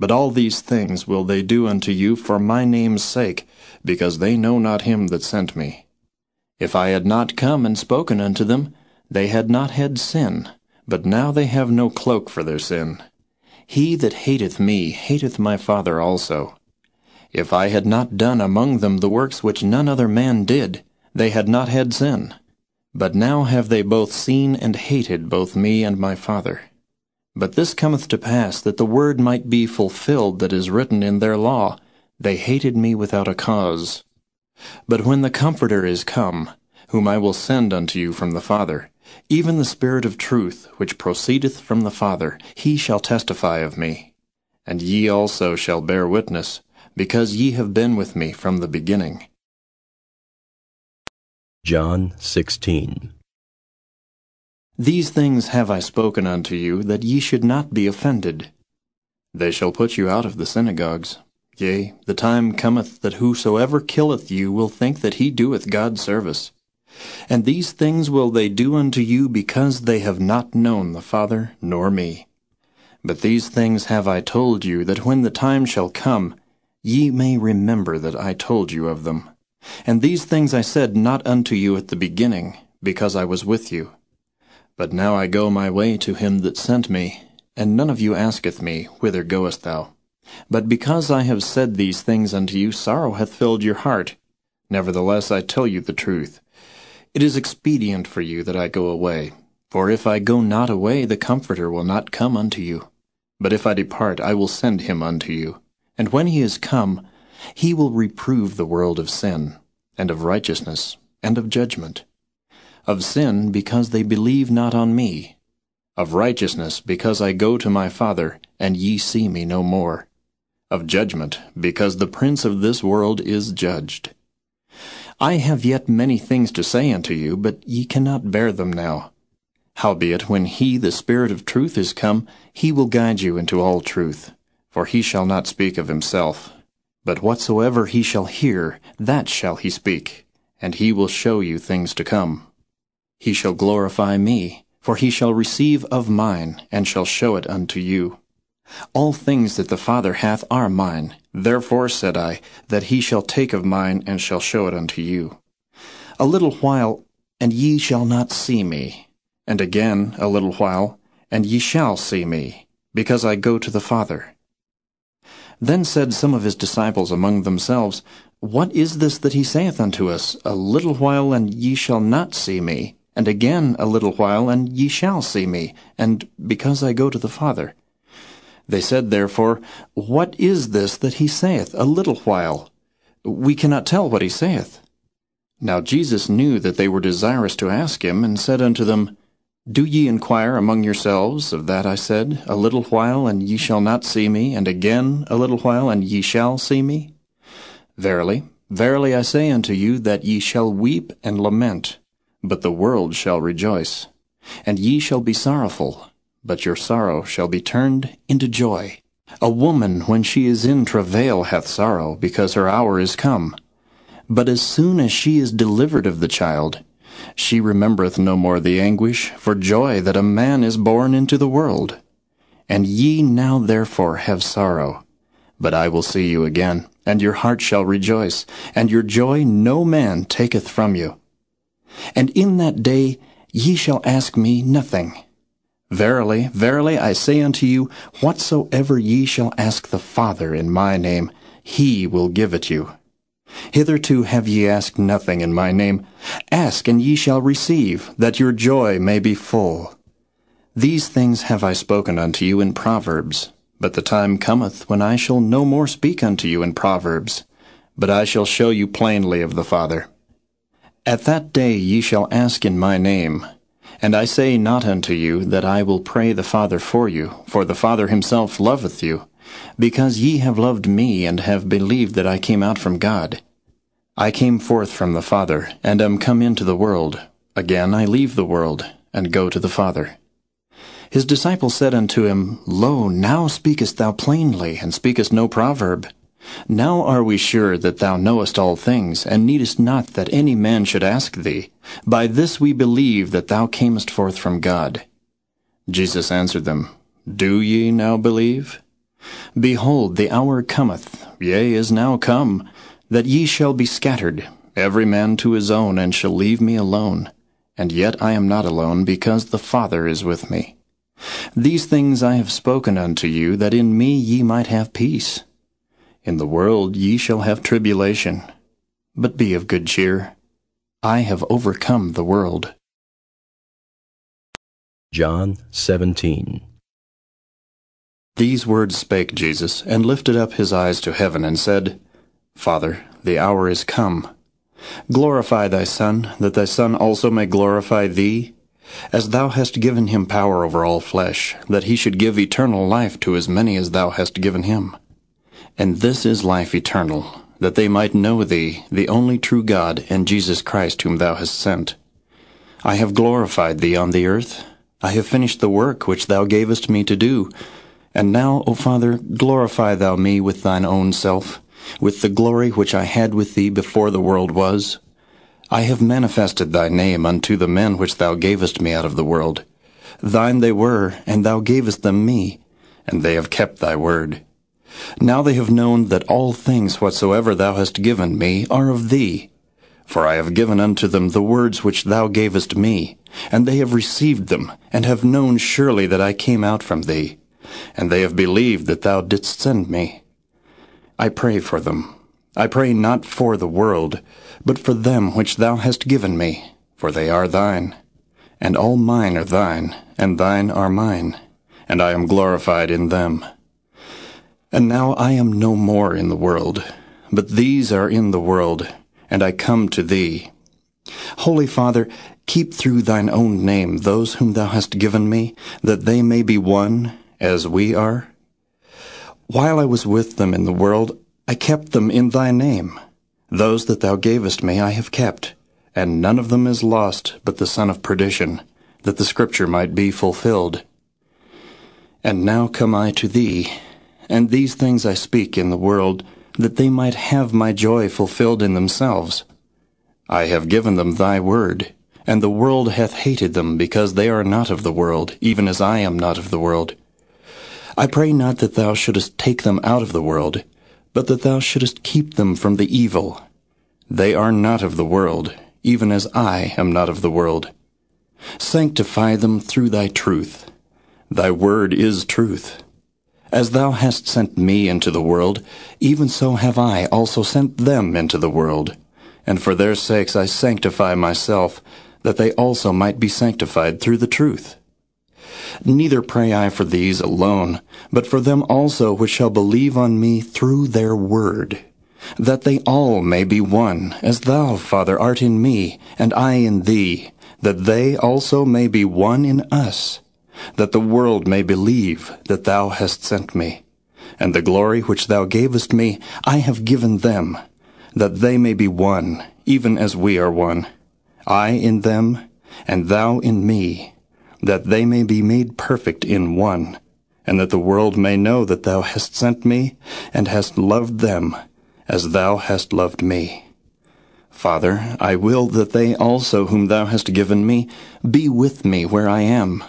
But all these things will they do unto you for my name's sake, because they know not him that sent me. If I had not come and spoken unto them, they had not had sin, but now they have no cloak for their sin. He that hateth me hateth my Father also. If I had not done among them the works which none other man did, they had not had sin. But now have they both seen and hated both me and my Father. But this cometh to pass that the word might be fulfilled that is written in their law, They hated me without a cause. But when the Comforter is come, whom I will send unto you from the Father, even the Spirit of truth, which proceedeth from the Father, he shall testify of me. And ye also shall bear witness, because ye have been with me from the beginning. John 16. These things have I spoken unto you, that ye should not be offended. They shall put you out of the synagogues. Yea, the time cometh that whosoever killeth you will think that he doeth God service. And these things will they do unto you because they have not known the Father nor me. But these things have I told you, that when the time shall come, ye may remember that I told you of them. And these things I said not unto you at the beginning, because I was with you. But now I go my way to him that sent me, and none of you asketh me, Whither goest thou? But because I have said these things unto you, sorrow hath filled your heart. Nevertheless I tell you the truth. It is expedient for you that I go away. For if I go not away, the Comforter will not come unto you. But if I depart, I will send him unto you. And when he is come, he will reprove the world of sin, and of righteousness, and of judgment. Of sin, because they believe not on me. Of righteousness, because I go to my Father, and ye see me no more. Of judgment, because the prince of this world is judged. I have yet many things to say unto you, but ye cannot bear them now. Howbeit, when he, the Spirit of truth, is come, he will guide you into all truth. For he shall not speak of himself, but whatsoever he shall hear, that shall he speak, and he will show you things to come. He shall glorify me, for he shall receive of mine, and shall show it unto you. All things that the Father hath are mine. Therefore said I, that he shall take of mine, and shall show it unto you. A little while, and ye shall not see me. And again a little while, and ye shall see me, because I go to the Father. Then said some of his disciples among themselves, What is this that he saith unto us, A little while, and ye shall not see me, and again a little while, and ye shall see me, and because I go to the Father? They said therefore, What is this that he saith, A little while? We cannot tell what he saith. Now Jesus knew that they were desirous to ask him, and said unto them, do ye inquire among yourselves of that I said, A little while, and ye shall not see me, and again a little while, and ye shall see me? Verily, verily I say unto you, that ye shall weep and lament, but the world shall rejoice. And ye shall be sorrowful, but your sorrow shall be turned into joy. A woman, when she is in travail, hath sorrow, because her hour is come. But as soon as she is delivered of the child, she remembereth no more the anguish for joy that a man is born into the world. And ye now therefore have sorrow. But I will see you again, and your heart shall rejoice, and your joy no man taketh from you. And in that day ye shall ask me nothing. Verily, verily, I say unto you, whatsoever ye shall ask the Father in my name, he will give it you. Hitherto have ye asked nothing in my name. Ask, and ye shall receive, that your joy may be full. These things have I spoken unto you in Proverbs. But the time cometh when I shall no more speak unto you in Proverbs, but I shall show you plainly of the Father. At that day ye shall ask in my name. And I say not unto you that I will pray the Father for you, for the Father himself loveth you, because ye have loved me, and have believed that I came out from God. I came forth from the Father, and am come into the world. Again I leave the world, and go to the Father. His disciples said unto him, Lo, now speakest thou plainly, and speakest no proverb. Now are we sure that thou knowest all things, and needest not that any man should ask thee. By this we believe that thou camest forth from God. Jesus answered them, Do ye now believe? Behold, the hour cometh, yea, is now come, that ye shall be scattered, every man to his own, and shall leave me alone. And yet I am not alone, because the Father is with me. These things I have spoken unto you, that in me ye might have peace. In the world ye shall have tribulation. But be of good cheer. I have overcome the world. John 17 These words spake Jesus, and lifted up his eyes to heaven, and said, Father, the hour is come. Glorify thy Son, that thy Son also may glorify thee, as thou hast given him power over all flesh, that he should give eternal life to as many as thou hast given him. And this is life eternal, that they might know thee, the only true God, and Jesus Christ whom thou hast sent. I have glorified thee on the earth. I have finished the work which thou gavest me to do. And now, O Father, glorify thou me with thine own self, with the glory which I had with thee before the world was. I have manifested thy name unto the men which thou gavest me out of the world. Thine they were, and thou gavest them me, and they have kept thy word. Now they have known that all things whatsoever thou hast given me are of thee. For I have given unto them the words which thou gavest me, and they have received them, and have known surely that I came out from thee and they have believed that thou didst send me. I pray for them. I pray not for the world, but for them which thou hast given me, for they are thine. And all mine are thine, and thine are mine, and I am glorified in them. And now I am no more in the world, but these are in the world, and I come to thee. Holy Father, keep through thine own name those whom thou hast given me, that they may be one, as we are? While I was with them in the world, I kept them in thy name. Those that thou gavest me I have kept, and none of them is lost but the son of perdition, that the scripture might be fulfilled. And now come I to thee, and these things I speak in the world, that they might have my joy fulfilled in themselves. I have given them thy word, And the world hath hated them, because they are not of the world, even as I am not of the world. I pray not that thou shouldest take them out of the world, but that thou shouldest keep them from the evil. They are not of the world, even as I am not of the world. Sanctify them through thy truth. Thy word is truth. As thou hast sent me into the world, even so have I also sent them into the world. And for their sakes I sanctify myself, that they also might be sanctified through the truth. Neither pray I for these alone, but for them also which shall believe on me through their word, that they all may be one, as thou, Father, art in me, and I in thee, that they also may be one in us, that the world may believe that thou hast sent me. And the glory which thou gavest me I have given them, that they may be one, even as we are one, I in them, and thou in me, that they may be made perfect in one, and that the world may know that thou hast sent me, and hast loved them, as thou hast loved me. Father, I will that they also whom thou hast given me be with me where I am,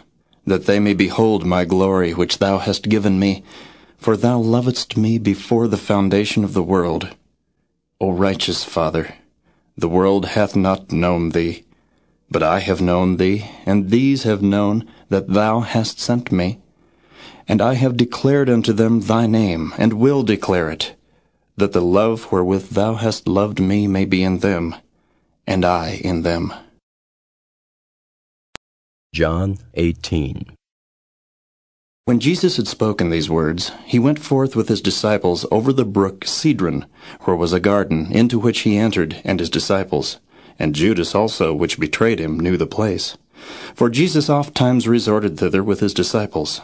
that they may behold my glory which thou hast given me, for thou lovedst me before the foundation of the world. O righteous Father, the world hath not known thee, but I have known thee, and these have known that thou hast sent me. And I have declared unto them thy name, and will declare it, that the love wherewith thou hast loved me may be in them, and I in them. John 18. When Jesus had spoken these words, he went forth with his disciples over the brook Cedron, where was a garden, into which he entered, and his disciples and Judas also, which betrayed him, knew the place. For Jesus oft times resorted thither with his disciples.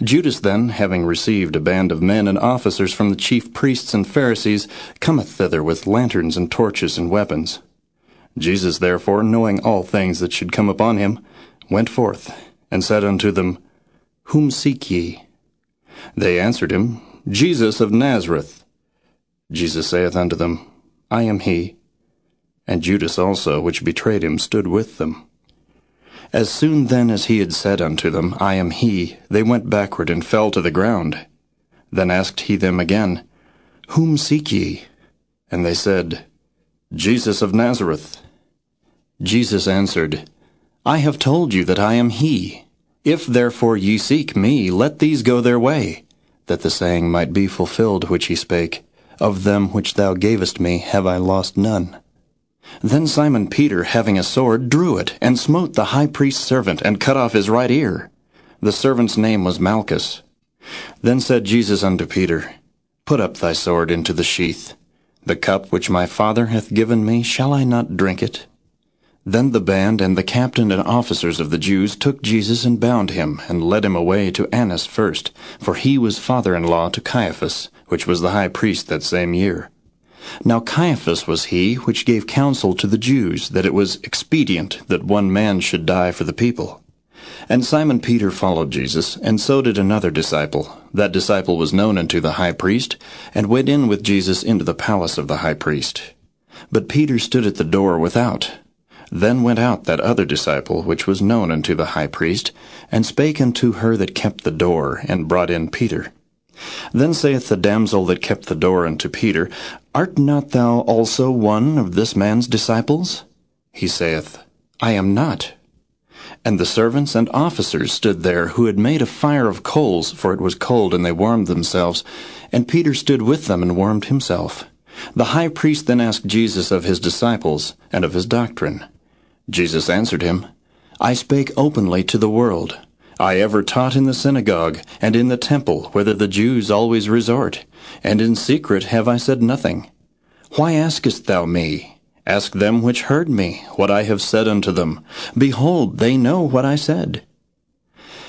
Judas then, having received a band of men and officers from the chief priests and Pharisees, cometh thither with lanterns and torches and weapons. Jesus therefore, knowing all things that should come upon him, went forth, and said unto them, Whom seek ye? They answered him, Jesus of Nazareth. Jesus saith unto them, I am he. And Judas also, which betrayed him, stood with them. As soon then as he had said unto them, I am he, they went backward and fell to the ground. Then asked he them again, Whom seek ye? And they said, Jesus of Nazareth. Jesus answered, I have told you that I am he. If therefore ye seek me, let these go their way, that the saying might be fulfilled which he spake, Of them which thou gavest me have I lost none. Then Simon Peter, having a sword, drew it, and smote the high priest's servant, and cut off his right ear. The servant's name was Malchus. Then said Jesus unto Peter, Put up thy sword into the sheath. The cup which my Father hath given me, shall I not drink it? Then the band and the captain and officers of the Jews took Jesus and bound him, and led him away to Annas first, for he was father-in-law to Caiaphas, which was the high priest that same year. Now Caiaphas was he which gave counsel to the Jews that it was expedient that one man should die for the people. And Simon Peter followed Jesus, and so did another disciple. That disciple was known unto the high priest, and went in with Jesus into the palace of the high priest. But Peter stood at the door without. Then went out that other disciple, which was known unto the high priest, and spake unto her that kept the door, and brought in Peter. Then saith the damsel that kept the door unto Peter, Art not thou also one of this man's disciples? He saith, I am not. And the servants and officers stood there, who had made a fire of coals, for it was cold, and they warmed themselves. And Peter stood with them and warmed himself. The high priest then asked Jesus of his disciples, and of his doctrine. Jesus answered him, I spake openly to the world. I ever taught in the synagogue, and in the temple, whither the Jews always resort, and in secret have I said nothing. Why askest thou me? Ask them which heard me, what I have said unto them. Behold, they know what I said.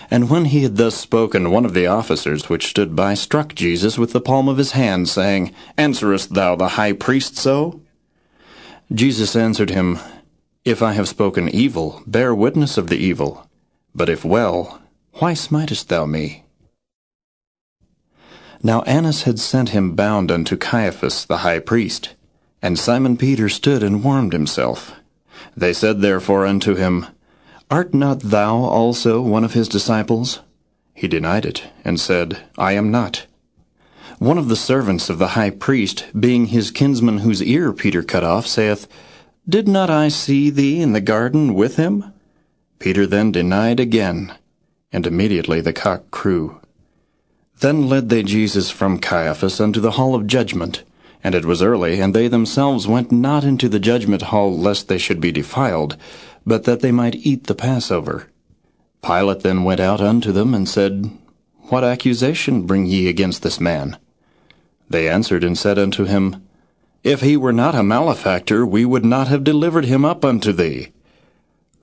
And when he had thus spoken, one of the officers which stood by struck Jesus with the palm of his hand, saying, Answerest thou the high priest so? Jesus answered him, If I have spoken evil, bear witness of the evil. But if well, why smitest thou me? Now Annas had sent him bound unto Caiaphas the high priest. And Simon Peter stood and warmed himself. They said therefore unto him, Art not thou also one of his disciples? He denied it, and said, I am not. One of the servants of the high priest, being his kinsman whose ear Peter cut off, saith, Did not I see thee in the garden with him? Peter then denied again, and immediately the cock crew. Then led they Jesus from Caiaphas unto the hall of judgment. And it was early, and they themselves went not into the judgment hall, lest they should be defiled, but that they might eat the Passover. Pilate then went out unto them, and said, What accusation bring ye against this man? They answered and said unto him, If he were not a malefactor, we would not have delivered him up unto thee.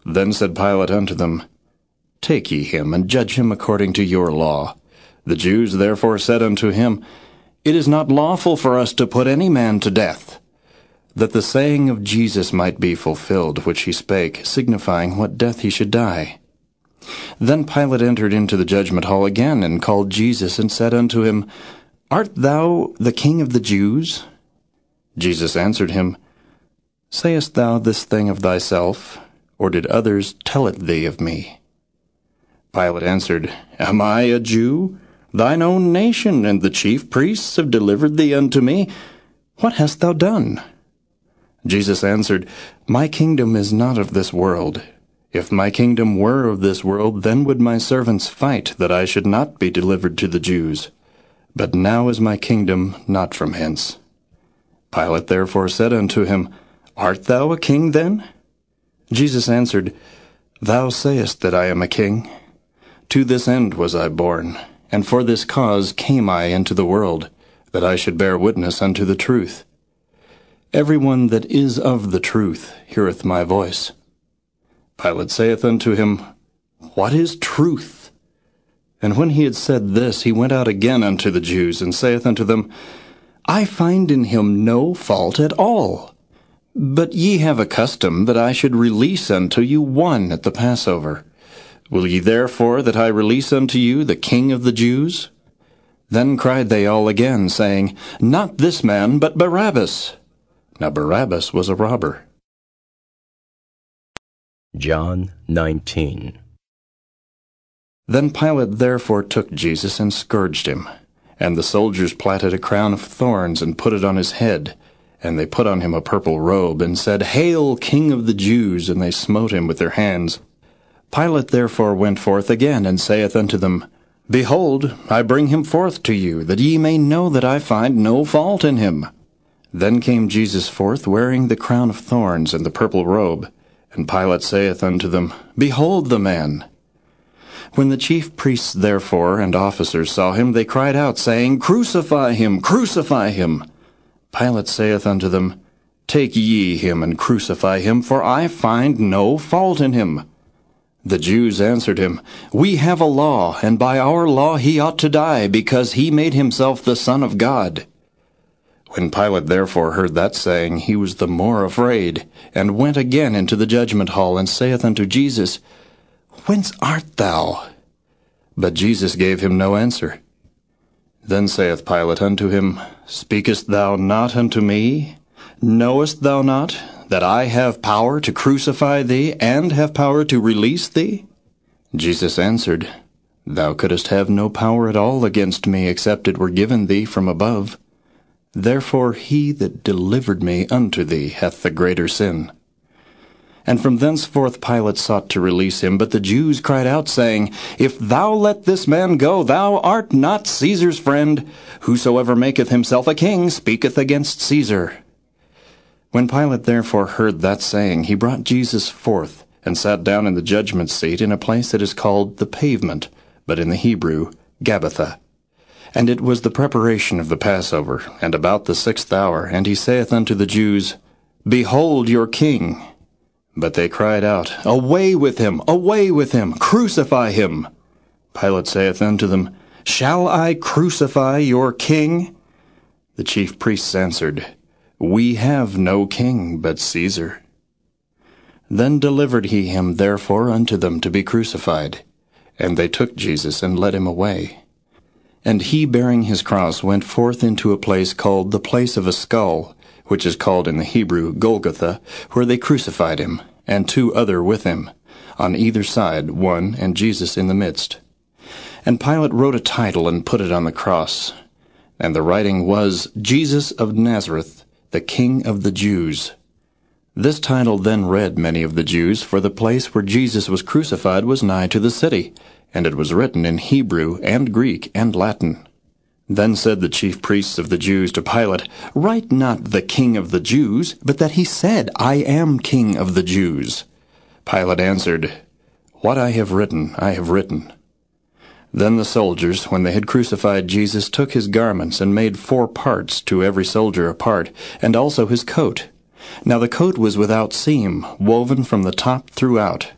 Then said Pilate unto them, Take ye him, and judge him according to your law. The Jews therefore said unto him, It is not lawful for us to put any man to death. That the saying of Jesus might be fulfilled, which he spake, signifying what death he should die. Then Pilate entered into the judgment hall again, and called Jesus, and said unto him, Art thou the king of the Jews? Jesus answered him, Sayest thou this thing of thyself, or did others tell it thee of me? Pilate answered, Am I a Jew? Thine own nation and the chief priests have delivered thee unto me. What hast thou done? Jesus answered, My kingdom is not of this world. If my kingdom were of this world, then would my servants fight that I should not be delivered to the Jews. But now is my kingdom not from hence. Pilate therefore said unto him, Art thou a king then? Jesus answered, Thou sayest that I am a king. To this end was I born, and for this cause came I into the world, that I should bear witness unto the truth. Every one that is of the truth heareth my voice. Pilate saith unto him, What is truth? And when he had said this, he went out again unto the Jews, and saith unto them, I find in him no fault at all. But ye have a custom that I should release unto you one at the Passover. Will ye therefore that I release unto you the King of the Jews? Then cried they all again, saying, Not this man, but Barabbas. Now Barabbas was a robber. John 19 then Pilate therefore took Jesus and scourged him. And the soldiers platted a crown of thorns and put it on his head. And they put on him a purple robe, and said, Hail, King of the Jews! And they smote him with their hands. Pilate therefore went forth again, and saith unto them, Behold, I bring him forth to you, that ye may know that I find no fault in him. Then came Jesus forth, wearing the crown of thorns and the purple robe. And Pilate saith unto them, Behold the man! When the chief priests therefore and officers saw him, they cried out, saying, Crucify him, crucify him. Pilate saith unto them, Take ye him and crucify him, for I find no fault in him. The Jews answered him, We have a law, and by our law he ought to die, because he made himself the Son of God. When Pilate therefore heard that saying, he was the more afraid, and went again into the judgment hall, and saith unto Jesus, Whence art thou? But Jesus gave him no answer. Then saith Pilate unto him, Speakest thou not unto me? Knowest thou not that I have power to crucify thee, and have power to release thee? Jesus answered, Thou couldst have no power at all against me, except it were given thee from above. Therefore he that delivered me unto thee hath the greater sin. And from thenceforth Pilate sought to release him, but the Jews cried out, saying, If thou let this man go, thou art not Caesar's friend. Whosoever maketh himself a king speaketh against Caesar. When Pilate therefore heard that saying, he brought Jesus forth, and sat down in the judgment seat in a place that is called the pavement, but in the Hebrew, Gabbatha. And it was the preparation of the Passover, and about the sixth hour, and he saith unto the Jews, Behold your king. But they cried out, Away with him! Away with him! Crucify him! Pilate saith unto them, Shall I crucify your king? The chief priests answered, We have no king but Caesar. Then delivered he him therefore unto them to be crucified. And they took Jesus and led him away. And he bearing his cross went forth into a place called the place of a skull, which is called in the Hebrew Golgotha, where they crucified him, and two other with him, on either side one, and Jesus in the midst. And Pilate wrote a title and put it on the cross. And the writing was, Jesus of Nazareth, the King of the Jews. This title then read many of the Jews, for the place where Jesus was crucified was nigh to the city, and it was written in Hebrew and Greek and Latin. Then said the chief priests of the Jews to Pilate, Write not the King of the Jews, but that he said, I am King of the Jews. Pilate answered, What I have written, I have written. Then the soldiers, when they had crucified Jesus, took his garments and made four parts to every soldier a part, and also his coat. Now the coat was without seam, woven from the top throughout.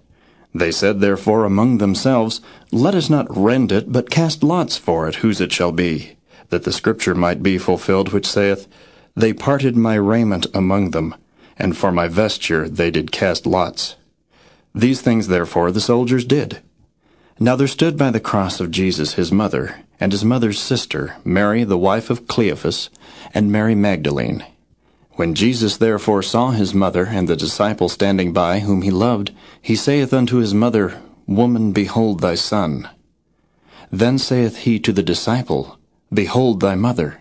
They said therefore among themselves, Let us not rend it, but cast lots for it, whose it shall be, that the scripture might be fulfilled which saith, They parted my raiment among them, and for my vesture they did cast lots. These things therefore the soldiers did. Now there stood by the cross of Jesus his mother, and his mother's sister, Mary the wife of Cleophas, and Mary Magdalene. When Jesus therefore saw his mother and the disciple standing by, whom he loved, he saith unto his mother, Woman, behold thy son. Then saith he to the disciple, Behold thy mother.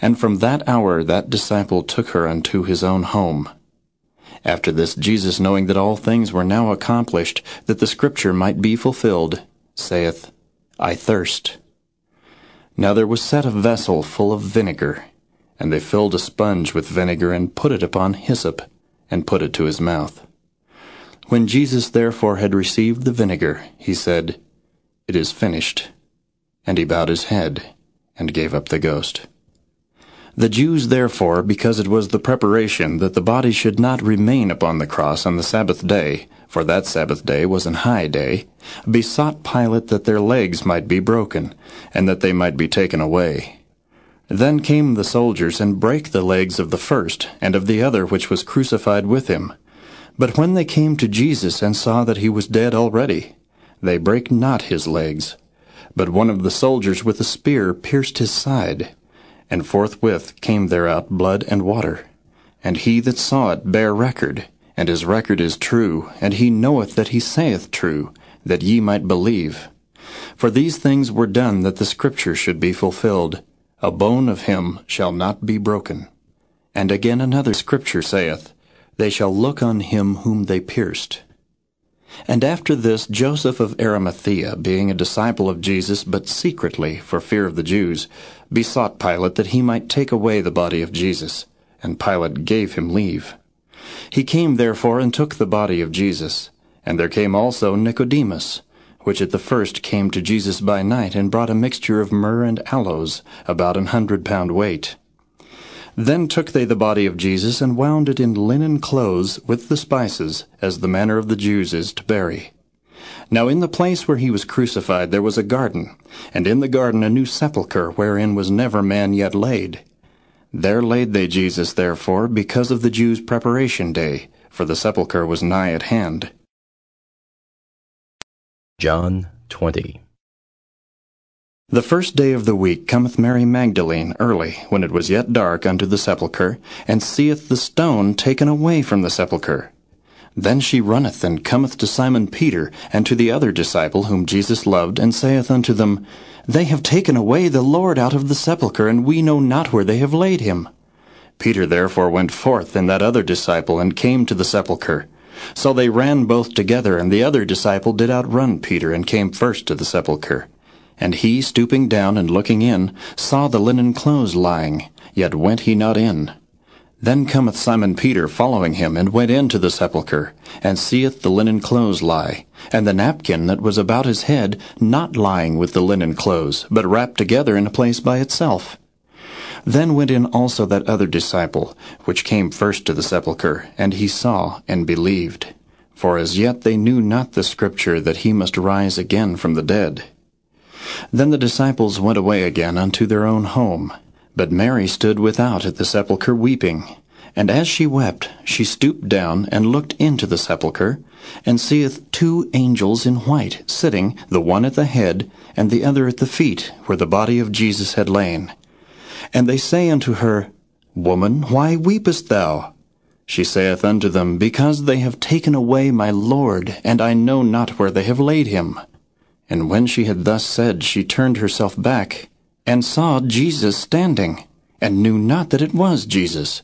And from that hour that disciple took her unto his own home. After this, Jesus, knowing that all things were now accomplished, that the scripture might be fulfilled, saith, I thirst. Now there was set a vessel full of vinegar, and they filled a sponge with vinegar, and put it upon hyssop, and put it to his mouth. When Jesus therefore had received the vinegar, he said, It is finished. And he bowed his head, and gave up the ghost. The Jews therefore, because it was the preparation that the body should not remain upon the cross on the Sabbath day, for that Sabbath day was an high day, besought Pilate that their legs might be broken, and that they might be taken away. Then came the soldiers and brake the legs of the first, and of the other which was crucified with him. But when they came to Jesus and saw that he was dead already, they brake not his legs. But one of the soldiers with a spear pierced his side, and forthwith came there out blood and water. And he that saw it bare record, and his record is true, and he knoweth that he saith true, that ye might believe. For these things were done that the scripture should be fulfilled. A bone of him shall not be broken. And again another scripture saith, They shall look on him whom they pierced. And after this Joseph of Arimathea, being a disciple of Jesus, but secretly, for fear of the Jews, besought Pilate that he might take away the body of Jesus. And Pilate gave him leave. He came therefore and took the body of Jesus. And there came also Nicodemus, which at the first came to Jesus by night, and brought a mixture of myrrh and aloes, about an hundred pound weight. Then took they the body of Jesus, and wound it in linen clothes with the spices, as the manner of the Jews is to bury. Now in the place where he was crucified there was a garden, and in the garden a new sepulchre, wherein was never man yet laid. There laid they Jesus therefore, because of the Jews' preparation day, for the sepulchre was nigh at hand. John 20. The first day of the week cometh Mary Magdalene early, when it was yet dark, unto the sepulchre, and seeth the stone taken away from the sepulchre. Then she runneth and cometh to Simon Peter, and to the other disciple whom Jesus loved, and saith unto them, They have taken away the Lord out of the sepulchre, and we know not where they have laid him. Peter therefore went forth, and that other disciple, and came to the sepulchre. So they ran both together, and the other disciple did outrun Peter, and came first to the sepulchre. And he, stooping down and looking in, saw the linen clothes lying, yet went he not in. Then cometh Simon Peter following him, and went into the sepulchre, and seeth the linen clothes lie, and the napkin that was about his head not lying with the linen clothes, but wrapped together in a place by itself. Then went in also that other disciple, which came first to the sepulchre, and he saw and believed. For as yet they knew not the scripture that he must rise again from the dead. Then the disciples went away again unto their own home. But Mary stood without at the sepulchre weeping. And as she wept, she stooped down and looked into the sepulchre, and seeth two angels in white, sitting, the one at the head, and the other at the feet, where the body of Jesus had lain. And they say unto her, Woman, why weepest thou? She saith unto them, Because they have taken away my Lord, and I know not where they have laid him. And when she had thus said, she turned herself back, and saw Jesus standing, and knew not that it was Jesus.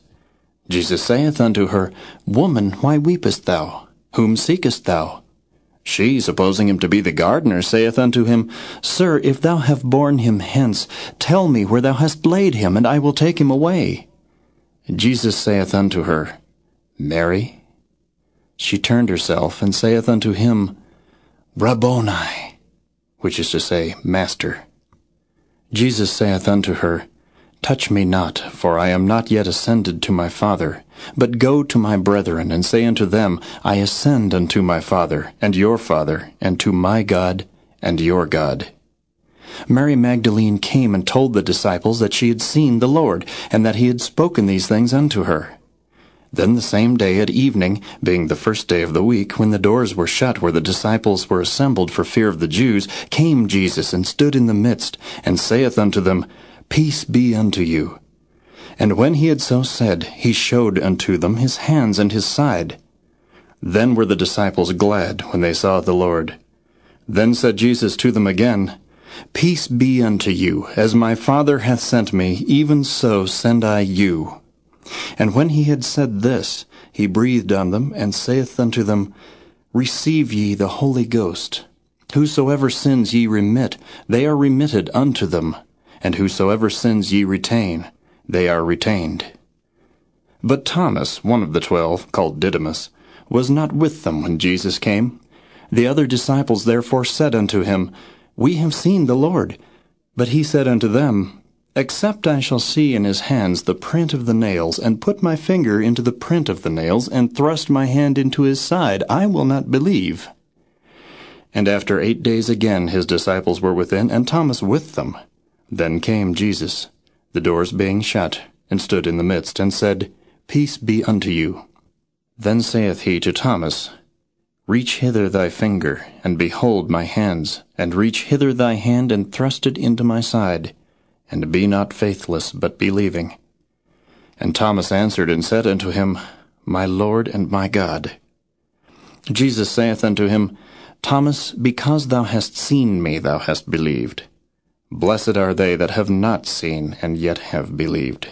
Jesus saith unto her, Woman, why weepest thou? Whom seekest thou? She, supposing him to be the gardener, saith unto him, Sir, if thou have borne him hence, tell me where thou hast laid him, and I will take him away. Jesus saith unto her, Mary. She turned herself, and saith unto him, Rabboni, which is to say, Master. Jesus saith unto her, Touch me not, for I am not yet ascended to my Father, but go to my brethren, and say unto them, I ascend unto my Father, and your Father, and to my God, and your God. Mary Magdalene came and told the disciples that she had seen the Lord, and that he had spoken these things unto her. Then the same day at evening, being the first day of the week, when the doors were shut where the disciples were assembled for fear of the Jews, came Jesus and stood in the midst, and saith unto them, Peace be unto you. And when he had so said, he showed unto them his hands and his side. Then were the disciples glad when they saw the Lord. Then said Jesus to them again, Peace be unto you, as my Father hath sent me, even so send I you. And when he had said this, he breathed on them, and saith unto them, Receive ye the Holy Ghost. Whosoever sins ye remit, they are remitted unto them and whosoever sins ye retain, they are retained. But Thomas, one of the twelve, called Didymus, was not with them when Jesus came. The other disciples therefore said unto him, We have seen the Lord. But he said unto them, Except I shall see in his hands the print of the nails, and put my finger into the print of the nails, and thrust my hand into his side, I will not believe. And after eight days again his disciples were within, and Thomas with them. Then came Jesus, the doors being shut, and stood in the midst, and said, Peace be unto you. Then saith he to Thomas, Reach hither thy finger, and behold my hands, and reach hither thy hand, and thrust it into my side, and be not faithless, but believing. And Thomas answered and said unto him, My Lord and my God. Jesus saith unto him, Thomas, because thou hast seen me, thou hast believed. Blessed are they that have not seen and yet have believed.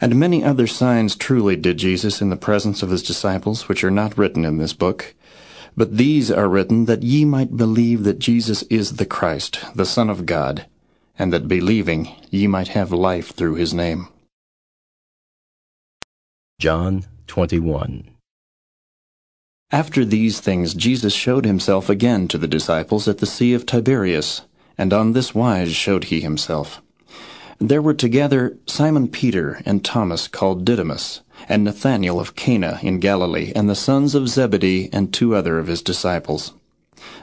And many other signs truly did Jesus in the presence of his disciples, which are not written in this book. But these are written that ye might believe that Jesus is the Christ, the Son of God, and that believing ye might have life through his name. John 21 After these things Jesus showed himself again to the disciples at the Sea of Tiberias and on this wise showed he himself. There were together Simon Peter and Thomas called Didymus, and Nathanael of Cana in Galilee, and the sons of Zebedee, and two other of his disciples.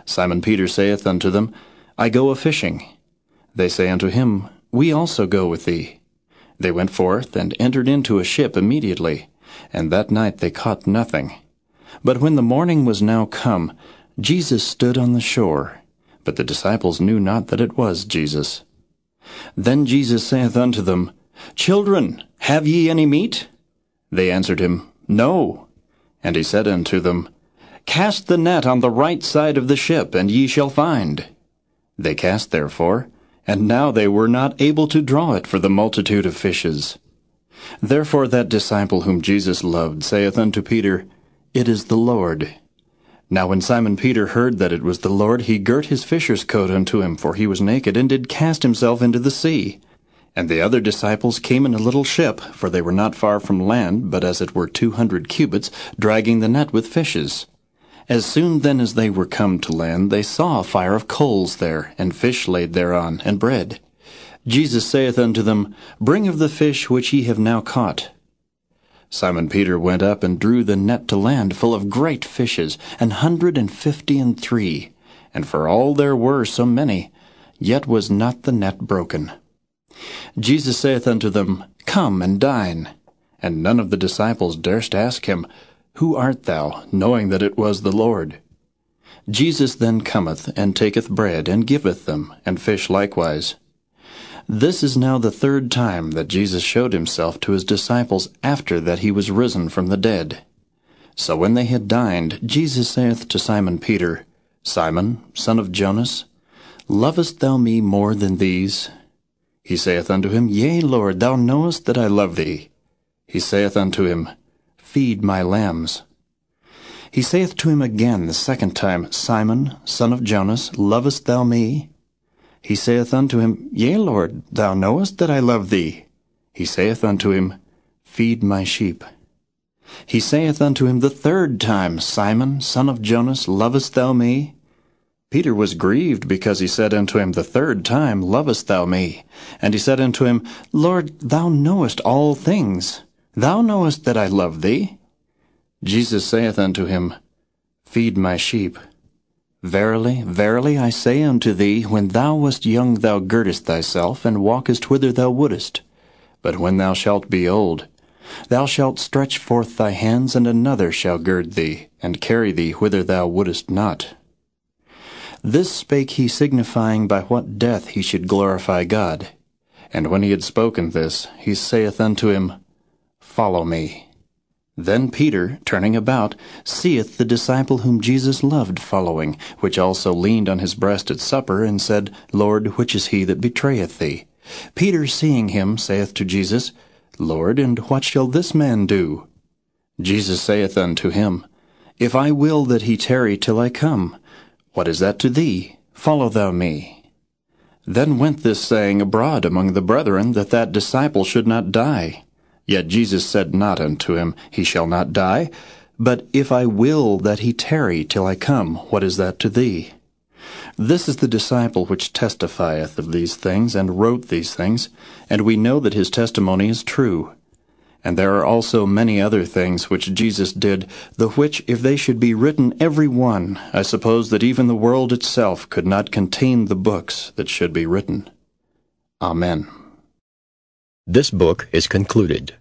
Simon Peter saith unto them, I go a fishing. They say unto him, We also go with thee. They went forth, and entered into a ship immediately, and that night they caught nothing. But when the morning was now come, Jesus stood on the shore, but the disciples knew not that it was Jesus. Then Jesus saith unto them, Children, have ye any meat? They answered him, No. And he said unto them, Cast the net on the right side of the ship, and ye shall find. They cast therefore, and now they were not able to draw it for the multitude of fishes. Therefore that disciple whom Jesus loved saith unto Peter, It is the Lord. Now when Simon Peter heard that it was the Lord, he girt his fisher's coat unto him, for he was naked, and did cast himself into the sea. And the other disciples came in a little ship, for they were not far from land, but as it were two hundred cubits, dragging the net with fishes. As soon then as they were come to land, they saw a fire of coals there, and fish laid thereon, and bread. Jesus saith unto them, Bring of the fish which ye have now caught. Simon Peter went up and drew the net to land full of great fishes, an hundred and fifty and three. And for all there were so many, yet was not the net broken. Jesus saith unto them, Come and dine. And none of the disciples durst ask him, Who art thou? knowing that it was the Lord. Jesus then cometh, and taketh bread, and giveth them, and fish likewise. This is now the third time that Jesus showed himself to his disciples after that he was risen from the dead. So when they had dined, Jesus saith to Simon Peter, Simon, son of Jonas, lovest thou me more than these? He saith unto him, Yea, Lord, thou knowest that I love thee. He saith unto him, Feed my lambs. He saith to him again the second time, Simon, son of Jonas, lovest thou me? He saith unto him, Yea, Lord, thou knowest that I love thee. He saith unto him, Feed my sheep. He saith unto him the third time, Simon, son of Jonas, lovest thou me? Peter was grieved because he said unto him the third time, Lovest thou me? And he said unto him, Lord, thou knowest all things. Thou knowest that I love thee. Jesus saith unto him, Feed my sheep. Verily, verily, I say unto thee, when thou wast young thou girdest thyself, and walkest whither thou wouldest. But when thou shalt be old, thou shalt stretch forth thy hands, and another shall gird thee, and carry thee whither thou wouldest not. This spake he signifying by what death he should glorify God. And when he had spoken this, he saith unto him, Follow me. Then Peter, turning about, seeth the disciple whom Jesus loved following, which also leaned on his breast at supper, and said, Lord, which is he that betrayeth thee? Peter, seeing him, saith to Jesus, Lord, and what shall this man do? Jesus saith unto him, If I will that he tarry till I come, what is that to thee? Follow thou me. Then went this saying abroad among the brethren, that that disciple should not die. Yet Jesus said not unto him, He shall not die. But if I will that he tarry till I come, what is that to thee? This is the disciple which testifieth of these things, and wrote these things, and we know that his testimony is true. And there are also many other things which Jesus did, the which, if they should be written every one, I suppose that even the world itself could not contain the books that should be written. Amen. This book is concluded.